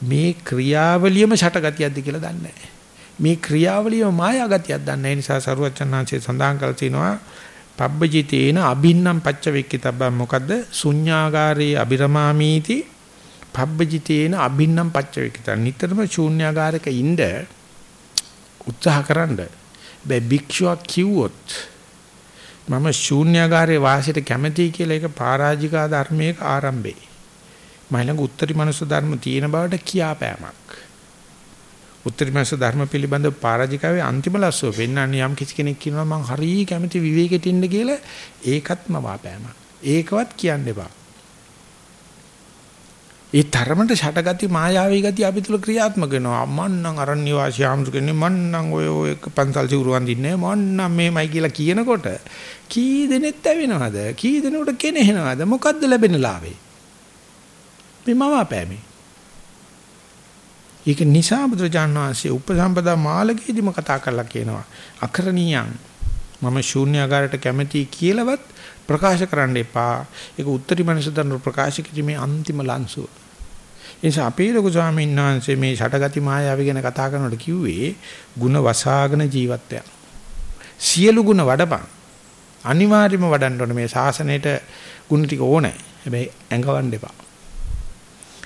මේ ක්‍රියාවලියම ෂටගතියක්ද කියලා දන්නේ නැහැ. මේ ක්‍රියාවලියම මායාගතියක් දන්නේ නැහැ. නිසා සරුවචනාංශයේ සඳහන් කරලා තිනවා පබ්බජිතේන අභින්නම් පච්චවෙක්කිතබ්බම් මොකද්ද? ශුඤ්ඤාගාරේ අබිරමාමීති පබ්බජිතේන අභින්නම් පච්චවෙක්කිත. නිතරම ශූන්‍යාගාරයක ඉන්න උත්සාහකරනද බෑ භික්ෂුවක් කිව්වොත් මම ශූන්‍යාකාරයේ වාසියට කැමැතියි කියලා ඒක පරාජිකා ධර්මයක ආරම්භේ. මම ළඟ උත්තරී මනුස්ස ධර්ම තියෙන බවට කියාපෑමක්. උත්තරී මනුස්ස ධර්ම පිළිබඳව පරාජිකාවේ අන්තිම ලස්සුව පෙන්වන්නේ යම් කිසි කෙනෙක් කියනවා මම හරිය කැමැති විවේකෙට ඉන්න කියලා ඒකත්ම වාපෑමක්. ඒකවත් කියන්න එපා. ඒ තරමට ෂටගති මායාවී ගති අපි තුල ක්‍රියාත්මක වෙනවා. මන්නම් අරණ්‍ය වාසී ආම්සුකන්නේ මන්නම් ඔය ඔය පන්සල් සිවුරුවන් දින්නේ මන්නම් මේමයි කියලා කියනකොට කී දෙනෙක් ඇවෙනවද? කී දෙනෙකුට කෙනෙහිනවද? මොකද්ද ලැබෙන ලාභේ? මේ මම අපෑමේ. ඒක නිසා බුදුරජාණන් වහන්සේ උපසම්පදා මාලකයේදීම කතා කරලා කියනවා අකරණීයං මම ශූන්‍යාකාරයට කැමැති කියලාවත් ප්‍රකාශ කරන්න එපා. ඒක උත්තරී මනසෙන් ප්‍රකාශ කිරීමේ අන්තිම ලන්සුව. ඒ නිසා අපේ ලොකු ස්වාමීන් වහන්සේ මේ ෂටගති මායාව ගැන කතා කරනකොට කිව්වේ ಗುಣ වසාගෙන ජීවත් වෙන. සියලු ಗುಣ වඩපන්. අනිවාර්යයෙන්ම වඩන්න ඕනේ මේ ශාසනයට ಗುಣ ටික ඕනේ. හැබැයි ඇඟවන්න එපා.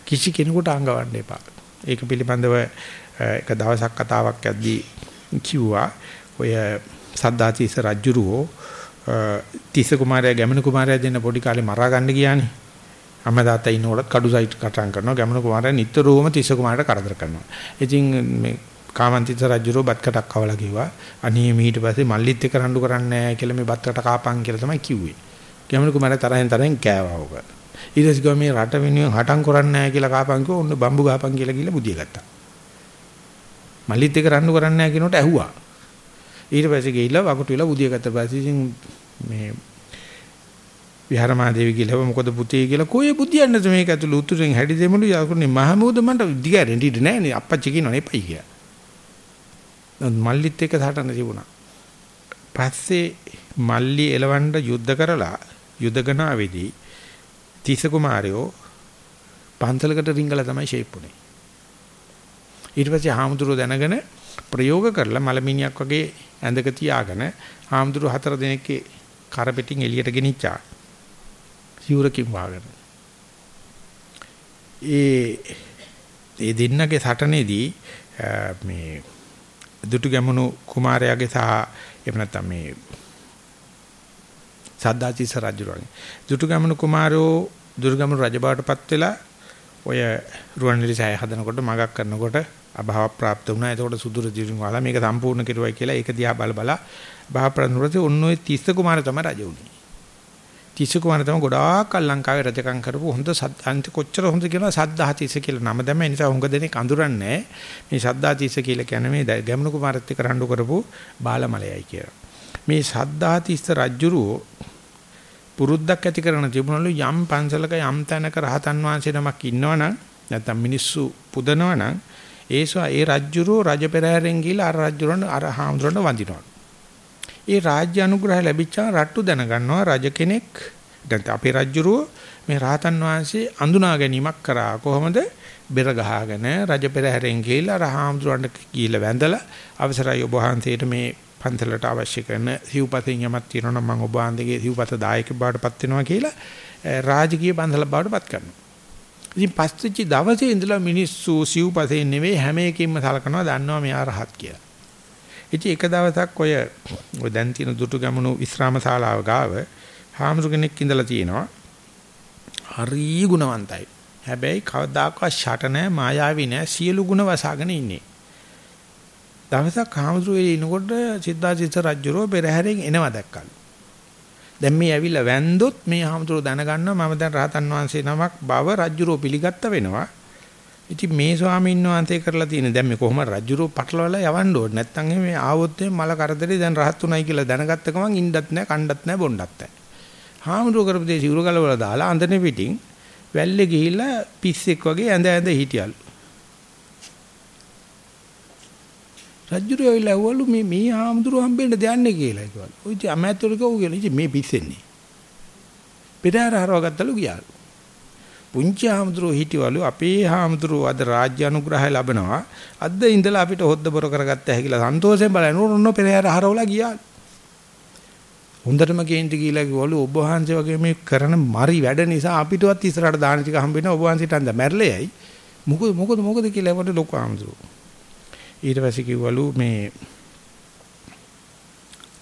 කිසි කෙනෙකුට අංගවන්න එපා. ඒක පිළිබඳව එක දවසක් කතාවක් යද්දී කිව්වා ඔය සද්දාතිස්ස රජුරෝ තිස්ස කුමාරයා ගැමන කුමාරයා දෙන්න පොඩි කාලේ මරා ගන්න ගියානේ. අම්මා තාත්තා ඉන්නකොටත් කඩු සයිට් කටන් කරනවා ගැමන කුමාරයා නිතරම තිස්ස කුමාරට කරදර කරනවා. ඉතින් මේ කාමන්තිස්ස රජුරෝ බත් කටක් කවලා කිව්වා අනේ මීට පස්සේ මල්ලිත් එක්ක රණ්ඩු කරන්නේ නැහැ කියලා මේ බත් කට කාපන් කියලා තමයි කිව්වේ. ගැමන කුමාරයා තරහෙන් තරහෙන් කෑවා ඔක. ඊට පස්සේ මේ රට වෙනුවෙන් හටන් කරන්නේ නැහැ කියලා කාපන් කිව්වා ඔන්න බම්බු ගාපන් කියලා ගිහලා බුදිය ගත්තා. මල්ලිත් එක්ක රණ්ඩු කරන්නේ නැහැ කියනකොට ඇහුවා. ඊට පස්සේ ගිහිල්ලා වකුටු වෙලා බුදිය ගත්තා පස්සේ ඉතින් මේ විහාරමාදේවි කියලා මොකද පුතේ කියලා කොයි බුදියන්නද මේක ඇතුළේ උතුරෙන් හැඩි දෙමුළු යකුනේ මහමූද මන්ට දිගාරෙන් ඉඳ නැහැ නේ අප්පච්චි කියනවා එපයි කියලා. මල්ලිත් එක්ක සටන තිබුණා. පස්සේ මල්ලි එලවන්න යුද්ධ කරලා යුදගනාවේදී තිස්ස කුමාරයෝ පන්සලකට රිංගලා තමයි ෂේප් උනේ. ඊට පස්සේ හාමුදුරුවෝ දැනගෙන ප්‍රයෝග කරලා මලමිනියක් වගේ ඇඳක තියාගෙන හාමුදුරුවෝ හතර දිනකේ කර පිටින් එළියට ගෙනිච්චා. සිවුරකින් වාගෙන. ඒ ඒ දෙන්නගේ සටනේදී මේ දුටු ගැමුණු කුමාරයාගේ සහ එහෙම නැත්නම් මේ සද්දාචිස රජුරණි දුටු ගැමුණු කුමාරෝ දුර්ගමුණු රජබාටපත් වෙලා ඔය රුවන්වැලි සෑය හදනකොට මගක් කරනකොට අභාව ප්‍රාප්ත වුණා. එතකොට සුදුර දිරින් වහලා මේක සම්පූර්ණ කෙරුවයි කියලා ඒක දිහා බල බල අභාව ප්‍රනුරතේ ඔන්න ඔය තිස්ස කුමාර තමයි රජ වුනේ. තිස්ස කුමාර තමයි ගොඩාක් කල් ලංකාවේ රජකම් කරපු හොඳ සද්දාන්ත කොච්චර හොඳ කියලා සද්දාතිස්ස කියලා නම දැම්ම. ඒ නිසා හුඟ දෙනෙක් අඳුරන්නේ මේ සද්දාතිස්ස කියලා කියන්නේ මේ ගැමුණු කුමාරත් එක්ක රණ්ඩු කරපු බාලමලයයි කියලා. මේ සද්දාතිස්ස රජුරෝ පුරුද්දක් ඇති කරන තිබුණලු යම් පන්සලක යම් තැනක රහතන් වහන්සේ නමක් ඉන්නවනම් නැත්නම් මිනිස්සු පුදනවනම් ඒසෝ ඒ රජ්ජුරෝ රජ පෙරහැරෙන් ගිහිල්ලා අර රජ්ජුරන් අර හාමුදුරන්ට වඳිනවා. ඒ රාජ්‍ය අනුග්‍රහය ලැබිච්චා රට්ටු දැනගන්නවා රජ කෙනෙක් දැන් අපේ රජ්ජුරෝ මේ රහතන් වහන්සේ අඳුනා ගැනීමක් කරා කොහොමද බෙර ගහගෙන රජ පෙරහැරෙන් ගිහිල්ලා අර හාමුදුරන්ට ගිහිල්ලා වැඳලා අවසරයි ඔබ වහන්සේට මේ පන්සලට අවශ්‍ය කරන සිව්පතෙන් යමක් තියෙනවා නම් මම ඔබ වහන්සේගේ සිව්පත දායක බවටපත් වෙනවා කියලා රාජකීය පන්සල බවටපත් කරනවා. ඉතින් පස්තිච්ච දවසේ ඉඳලා මිනිස්සු සිව්පතේ නෙවෙයි හැම එකකින්ම සලකනවා දන්නවා මෙයා රහත් කියලා. ඉතින් එක දවසක් ඔය ඔය දැන් තියෙන දුටු ගමනු විශ්‍රාම ශාලාව ගාව හාමුදුර කෙනෙක් ඉඳලා තියෙනවා. හරි ගුණවන්තයි. හැබැයි කවදාකවත් ෂට නැහැ මායාවී නැහැ සියලු ගුණ වසාගෙන ඉන්නේ. දවසක් හාමුදුරුවෝ එනකොට සිද්ධාර්ථ රජුරෝ පෙරහැරෙන් එනවා දැක්කලු. දැන් මේ ඇවිල්ලා වැන්දොත් මේ හාමුදුරුවෝ දැනගන්නවා මම දැන් රහතන් වහන්සේ නමක් බව රජුරෝ පිළිගත්ත වෙනවා. ඉතින් මේ ස්වාමීන් වහන්සේ කරලා තියෙන දැන් මේ කොහොම රජුරෝ පටලවලා යවන්න ඕනේ. නැත්තම් මේ ආවොත් මල කරදරේ දැන් රහත් උනායි කියලා දැනගත්ත ගමන් ඉන්නත් නැහැ, කණ්ඩත් නැහැ, බොණ්ඩත් නැහැ. හාමුදුරුවෝ කරපු දේ සිවුරු ගලවලා දාලා අඳනේ පිටින් වැල්ලේ ගිහිල්ලා පිස්සෙක් වගේ ඇඳ ඇඳ හිටියලු. රජුරෝ ඇවිල්ලා ඇහුවලු මේ මේ ආම්දුරු හම්බෙන්න දෙන්නේ කියලා කිව්වලු. ඔය ඉතින් අමෑතුරු කවු කියලා. ඉතින් මේ පිස්සෙන්නේ. පෙරහැර හරවගත්තලු ගියාලු. පුංචි ආම්දුරු හිටියවලු අපේ ආම්දුරු අද රාජ්‍ය අනුග්‍රහය ලැබනවා. අද ඉඳලා අපිට හොද්ද බොර කරගත්ත හැකිලා සන්තෝෂයෙන් බලනකොට ඔන්න පෙරහැර හරවලා ගියාලු. හොඳටම කේන්ති කියලා කිව්වලු ඔබ වහන්සේ වගේ මේ කරන මරි වැඩ නිසා අපිටවත් ඉස්සරහට දාන ටික හම්බෙන්න ඔබ වහන්සේට අඳ මැරලෙයි. මොකද මොකද මොකද කියලා වඩ ලොකු ආම්දුරු. ඊට පස්සේ කිව්වලු මේ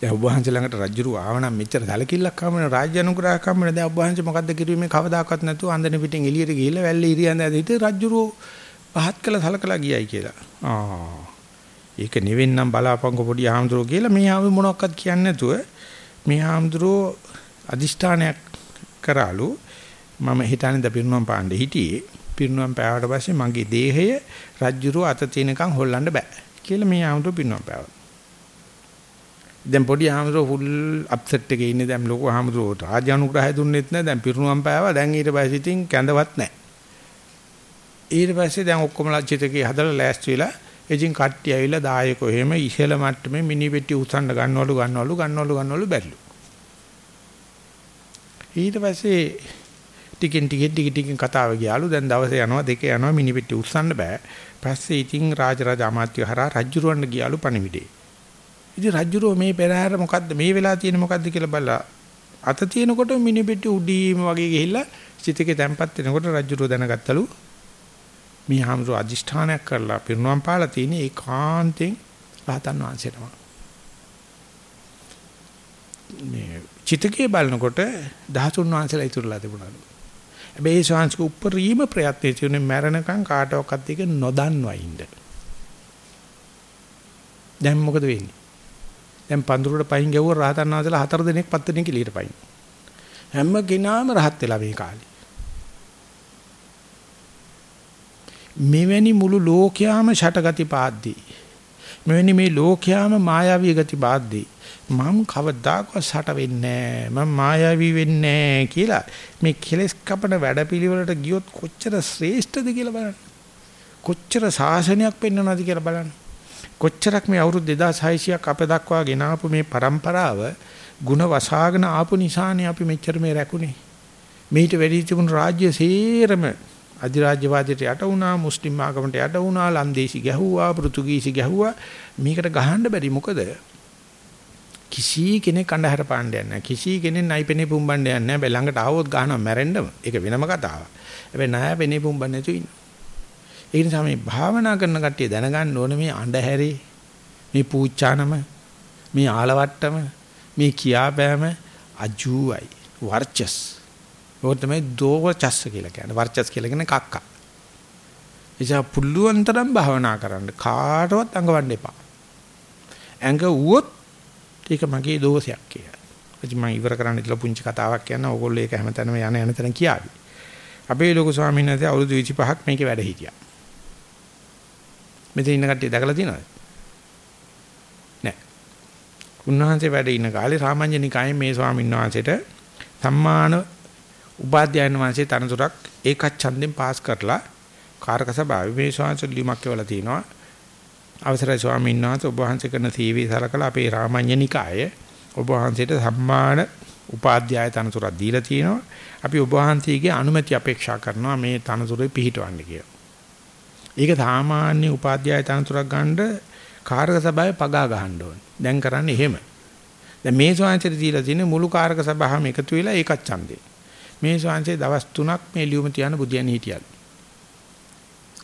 දැන් ඔබ වහන්සේ ළඟට රජුරු ආවනම් මෙච්චර සැලකිල්ලක් ආවම රාජ්‍ය අනුග්‍රහයක් ආවම දැන් ඔබ වහන්සේ මොකද්ද කිරුවේ කවදාකවත් නැතුව අන්දන පිටින් එළියට ගිහිල්ලා වැල්ලේ ඉරියන්ද ඇදිට රජුරු පහත් කළ සලකලා ගියයි කියලා. ආ ඒක නෙවෙන්නම් බලාපංකො පොඩි ආම්ද්‍රෝ කියලා මේ ආවේ මොනවක්වත් කියන්නේ නැතුව මේ ආම්ද්‍රෝ අදිෂ්ඨානයක් කරාලු මම හිතන්නේ ද පිරුණම් පාණ්ඩේ හිටියේ පිරිනුවම් පෑවට පස්සේ මගේ දේහය රජ්ජුරුව අත තිනකන් හොල්ලන්න බෑ කියලා මේ ආමතුරු පිරිනුවම් පෑවා. දැන් පොඩි ආමතුරු ෆුල් අප්සෙට් එකේ ඉන්නේ. දැන් ලොකු ආමතුරු රාජ්‍ය අනුග්‍රහය දුන්නෙත් නෑ. දැන් පිරිනුවම් පෑවා. දැන් ඊට පස්සේ ඉතින් කැඳවත් නෑ. ඊට පස්සේ දැන් ඔක්කොම ලජ්ජිතකේ හදලා ලෑස්ති වෙලා එජින් කට්ටිය ඇවිල්ලා දායකෝ එහෙම ඉහළ මට්ටමේ මිනි පෙට්ටිය උස්සන්න ගන්නවලු ගන්නවලු ගන්නවලු ගන්නවලු බැරිලු. ඊට පස්සේ ටිකෙන් ටික ටික ටිකෙන් කතාව ගියාලු. දැන් දවසේ යනවා දෙක යනවා මිනිපෙට්ටි උස්සන්න බෑ. පස්සේ ඉතින් රාජරාජ අමාත්‍ය හරහා රජුරවන්න ගියාලු පණිවිඩේ. ඉතින් රජුරෝ මේ පෙරහැර මොකද්ද මේ වෙලා තියෙන මොකද්ද කියලා බලලා අත තියෙනකොට මිනිපෙට්ටි උඩීම වගේ ගිහිල්ලා චිතකේ තැම්පත් වෙනකොට රජුරෝ දැනගත්තලු මේ හැමෝම අදිෂ්ඨානයක් කරලා පිරුණම් පාලා තියෙන ඒකාන්තෙන් රහතන් වහන්සේටම. මේ චිතකේ බලනකොට දහතුන් වහන්සේලා ඉතුරුලා තිබුණාලු. හැබැයි ඒ ශාන්සික උප්පරීම ප්‍රයත්නයේ තියෙන මරණකම් කාටවත් එක නොදන්වා ඉන්න. දැන් මොකද වෙන්නේ? දැන් පඳුරට පයින් ගැවුව රහතන් වහන්සේලා හතර දිනක් පස් දිනක් එළියට පයින්. හැම කෙනාම රහත් වෙලා මේ කාලේ. මෙවැනි මුළු ලෝකයාම ෂටගති පාද්දී. මෙවැනි මේ ලෝකයාම මායාවී ගති පාද්දී. මම කවදාකවත් ෂට වෙන්නේ නැහැ. මම මායාවී වෙන්නේ නැහැ කියලා මේ කෙලස් කපන වැඩපිළිවෙලට ගියොත් කොච්චර ශ්‍රේෂ්ඨද කියලා බලන්න. කොච්චර සාසනයක් පෙන්වනවද කියලා බලන්න. කොච්චරක් මේ අවුරුදු 2600ක් අප දක්වා ගෙනාපු මේ પરම්පරාව ಗುಣ වසාගෙන ආපු නිසානේ අපි මෙච්චර මේ රැකුනේ. මීට වැඩි තිබුණු රාජ්‍ය සේරම අධිරාජ්‍යවාදයට යට වුණා, මුස්ලිම් ආගමට යට වුණා, ලන්දේසි ගැහුවා, පෘතුගීසි ගැහුවා. මේකට ගහන්න බැරි මොකද? කිසි කෙනෙක් අඳහර පාණ්ඩයක් නැහැ. කිසි කෙනෙක් නයිපෙනේ පුම්බන්නේ නැහැ. ළඟට ආවොත් ගහනවා මැරෙන්නම. ඒක වෙනම කතාවක්. හැබැයි නෑ පෙනේ පුම්බන්නේ නැතු ඉන්නවා. ඒ නිසා මේ භාවනා කරන කට්ටිය දැනගන්න ඕනේ මේ අඳුරේ මේ පූච්චානම මේ ආලවට්ටම මේ කියාපෑම අජූයි වර්චස්. ඕක තමයි දෝවචස්ස කියලා කියන්නේ. වර්චස් කියලා කියන්නේ කක්ක. එසා පුළුවන් තරම් භාවනා කරන්න. කාටවත් අඟවන්න එපා. ඇඟ වුවොත් ඒක මගේ දෝෂයක් කියලා. ඉතින් මම ඉවර කරන්න ඉතලා පුංචි කතාවක් කියන්න. ඕගොල්ලෝ ඒක හැමතැනම යන යන තැන කියාවි. අපේ ලොකු ස්වාමීන් වහන්සේ අවුරුදු 25ක් මේකේ වැඩ හිටියා. මෙතන ඉන්න කට්ටිය දැකලා තියෙනවද? උන්වහන්සේ වැඩ ඉන්න කාලේ රාමඤ්ඤනිකායේ මේ ස්වාමීන් වහන්සේට සම්මාන උපාධ්‍යයන් වහන්සේ තනතුරක් ඒකත් ඡන්දෙන් පාස් කරලා කාරක සභාවේ මේ ස්වාමීන් ලියුමක් කියවලා තිනවා අවසරයි ස්වාමීන් වහන්සේ ඔබ වහන්සේ කරන සීවී සලකලා අපේ රාමඤ්ඤනිකායේ ඔබ වහන්සේට සම්මාන උපාධ්‍යාය තනතුරක් දීලා තිනවා අපි ඔබ වහන්සේගේ අනුමැතිය අපේක්ෂා කරනවා මේ තනතුරේ පිහිටවන්න කියලා. ඒක සාමාන්‍ය උපාධ්‍යාය තනතුරක් ගන්න කාරක සභාවේ පගා ගහන්න ඕනේ. දැන් කරන්නේ එහෙම. දැන් මේ ස්වාංශයට දීලා තියෙන මුළු කාරක සභාවම එකතු වෙලා ඒකත් ඡන්දේ. මේ ස්වාංශයේ දවස් 3ක් මේ ලියුම තියන බුදියන් හිටියලු.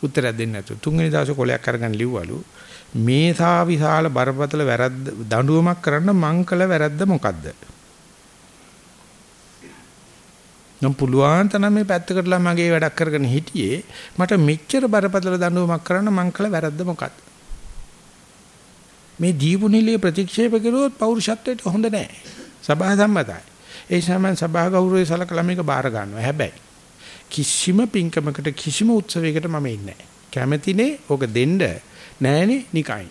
උත්තරයක් දෙන්නේ නැතු. තුන්වෙනි දවසේ කොලයක් අරගෙන ලිව්වලු. මේ සා විශාල බරපතල වැරද්ද දඬුවමක් කරන්න මං කළ වැරද්ද මොකද්ද? නම් පුළුවන් තරම් මේ පැත්තකටලා මගේ වැඩක් කරගෙන හිටියේ මට මෙච්චර බරපතල දඬුවමක් කරන්න මං කළ වැරද්ද මොකද්ද? මේ දීපු නිලිය ප්‍රතික්ෂේප කරුවොත් පෞරුෂත්වයට හොඳ නැහැ. සභා සම්මතයි. ඒ සමන් සභා ගෞරවය සලකලා මේක බාර ගන්නවා. හැබැයි කිසිම පින්කමකට කිසිම උත්සවයකට මම ඉන්නේ නැහැ. කැමැතිනේ ඕක දෙන්න නෑනේ නිකයි.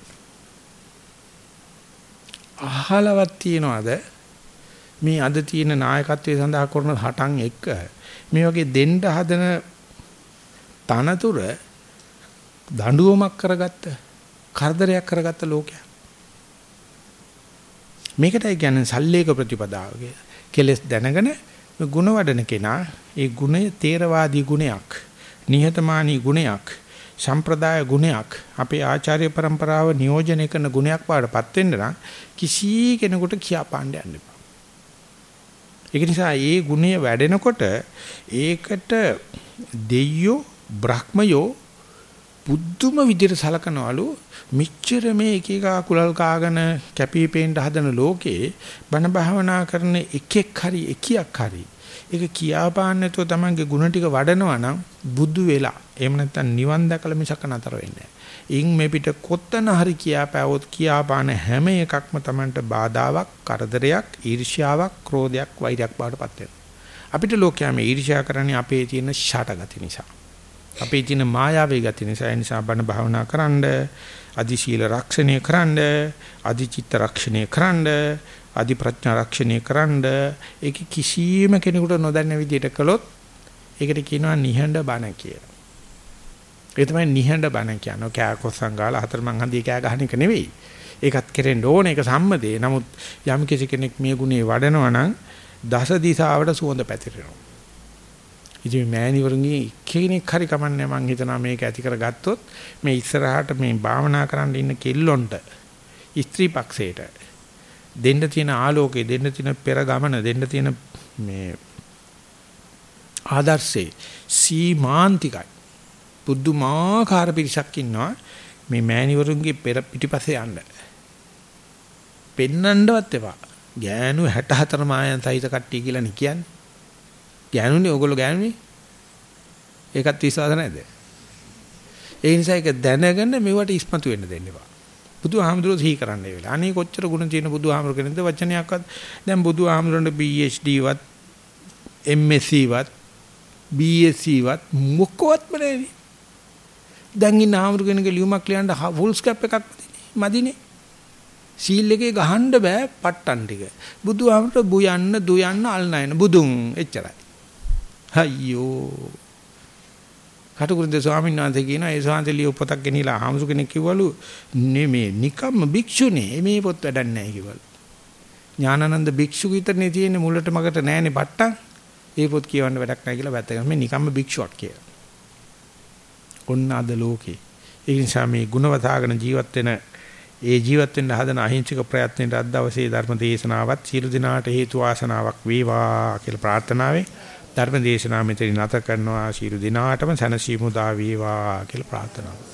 අහලවත් තියනවාද මේ අද තියෙන නායකත්වයේ සඳහා කරන හටන් එක්ක මේ වගේ දෙන්න හදන තනතුර දඬුවමක් කරගත්ත කරදරයක් කරගත්ත ලෝකයක් මේකටයි කියන්නේ සල්ලේක ප්‍රතිපදාව කියලා. කෙලස් දැනගෙන ගුණ වඩන කෙනා ඒ ගුණය තේරවාදී ගුණයක්, නිහතමානී ගුණයක්, සම්ප්‍රදාය ගුණයක්, අපේ ආචාර්ය પરම්පරාව නියෝජනය කරන ගුණයක් වඩපත් වෙන්න නම් කිසි කෙනෙකුට කියා පාණ්ඩ යන්න එපා. ඒක නිසා ඒ ගුණය වැඩෙනකොට ඒකට දෙයියෝ බ්‍රහ්මයෝ බුද්ධම විදිහට සලකනවලු. මිච්ඡර මේ එක එක කුලල් කාගෙන කැපිපේන්න හදන ලෝකේ බණ භාවනා කරන එකෙක් හරි එකියක් හරි. ඒක කියාපාන්න නැතුව තමන්ගේ ಗುಣ ටික වඩනවා නම් බුදු වෙලා එහෙම නැත්නම් නිවන් දැකලා මිසක නතර වෙන්නේ ඉන් මේ පිට කොත්තන හරි කියාපෑවොත් කියාපාන හැම එකක්ම තමන්ට බාධාවක් කරදරයක් ඊර්ෂ්‍යාවක් ක්‍රෝධයක් වෛරයක් බාටපත් වෙනවා අපිට ලෝකයා මේ ඊර්ෂ්‍යා කරන්නේ අපේ තියෙන ෂටගති නිසා අපේ තියෙන මායාවේ ගති නිසා ඒ නිසා බණ භාවනා කරන්න අදි ශීල රක්ෂණය කරන්න, අදි චිත්ත රක්ෂණය කරන්න, අදි ප්‍රඥා රක්ෂණය කරන්න. ඒක කිසියම් කෙනෙකුට නොදන්න විදිහට කළොත් ඒකට කියනවා නිහඬ බණ කියලා. ඒ තමයි නිහඬ බණ කියන්නේ. කෑකොස් සංගාල හතරමං හන්දිය කෑ ගහන එක නෙවෙයි. ඒකත් කෙරෙන්න ඕන ඒක සම්මදේ. නමුත් යම් කිසි කෙනෙක් මේ ගුණේ වඩනවා නම් දස දිශාවට සුවඳ පැතිරෙනවා. ඉතින් මෑණිවරුන්ගේ කෙනෙක් හරි කමන්නේ මං හිතනවා මේක ඇති කරගත්තොත් මේ ඉස්සරහට මේ භාවනා කරන්න ඉන්න කෙල්ලොන්ට ස්ත්‍රී පක්ෂයට දෙන්න තියෙන ආලෝකය දෙන්න තියෙන පෙර ගමන දෙන්න තියෙන මේ ආදර්ශේ සීමාන්තිකයි පුදුමාකාර පිරිසක් ඉන්නවා මේ මෑණිවරුන්ගේ පෙර පිටිපස්සේ යන්න. පෙන්නන්නවත් එපා. ගෑනු 64 මායන් සහිත කට්ටිය කියලා නේ කියන්නේ. ගෑනුනේ ඕගොල්ලෝ ගෑනුනේ. ඒකත් විශ්වාස නැද්ද? ඒ නිසා ඒක දැනගෙන මෙවට ඉස්මතු වෙන්න දෙන්න එපා. බුදුහාමුදුරුවෝ සිහි කරන්න ඒ වෙලාව. අනේ කොච්චර ගුණ තියෙන බුදුහාමුදුරු කෙනෙක්ද වචනයක්වත් දැන් බුදුහාමුදුරන්ට PhD වත් MSc වත් BSc වත් මොකවත්ම නැහැ. දැන් ඉන්න ආමරු කෙනෙක්ගේ ලියුමක් ලියන්න ෆුල්ස් කැප් එකක් මදිනේ. සීල් එකේ ගහන්න බෑ පට්ටන් ටික. බුදුහාමර බුයන්න, දුයන්න, අල්නයන බුදුන් එච්චරයි. අයියෝ. කටුකුරුද ස්වාමීන් වහන්සේ කියන ඒ ස්වාමීන් ලියු පොතක් ගෙනිලා ආමරු කෙනෙක් කිව්වලු නෙමේ නිකම්ම භික්ෂුනේ මේ පොත් වැඩක් නැහැ කිව්වලු. ඥානানন্দ භික්ෂු විතරනේ තියෙන්නේ මුලට මගට නැහැනේ පට්ටන්. ඒ පොත් කියවන්න වැඩක් නැහැ කියලා වැතගෙන මේ නිකම්ම භික්ෂුවක් කියලා. ඔන්න අද ලෝකේ. ඒ නිසා මේ ගුණවතාගෙන ජීවත් වෙන ඒ ජීවත් වෙන්න හදන අහිංසක ප්‍රයත්නෙට අද දවසේ ධර්ම දේශනාවත් සියලු දිනාට හේතු වාසනාවක් වේවා කියලා ප්‍රාර්ථනාවෙන් ධර්ම දේශනාව මෙතන නැත කරනවා. ශීරු දිනාටම සනසීමු දා වේවා කියලා ප්‍රාර්ථනා කරනවා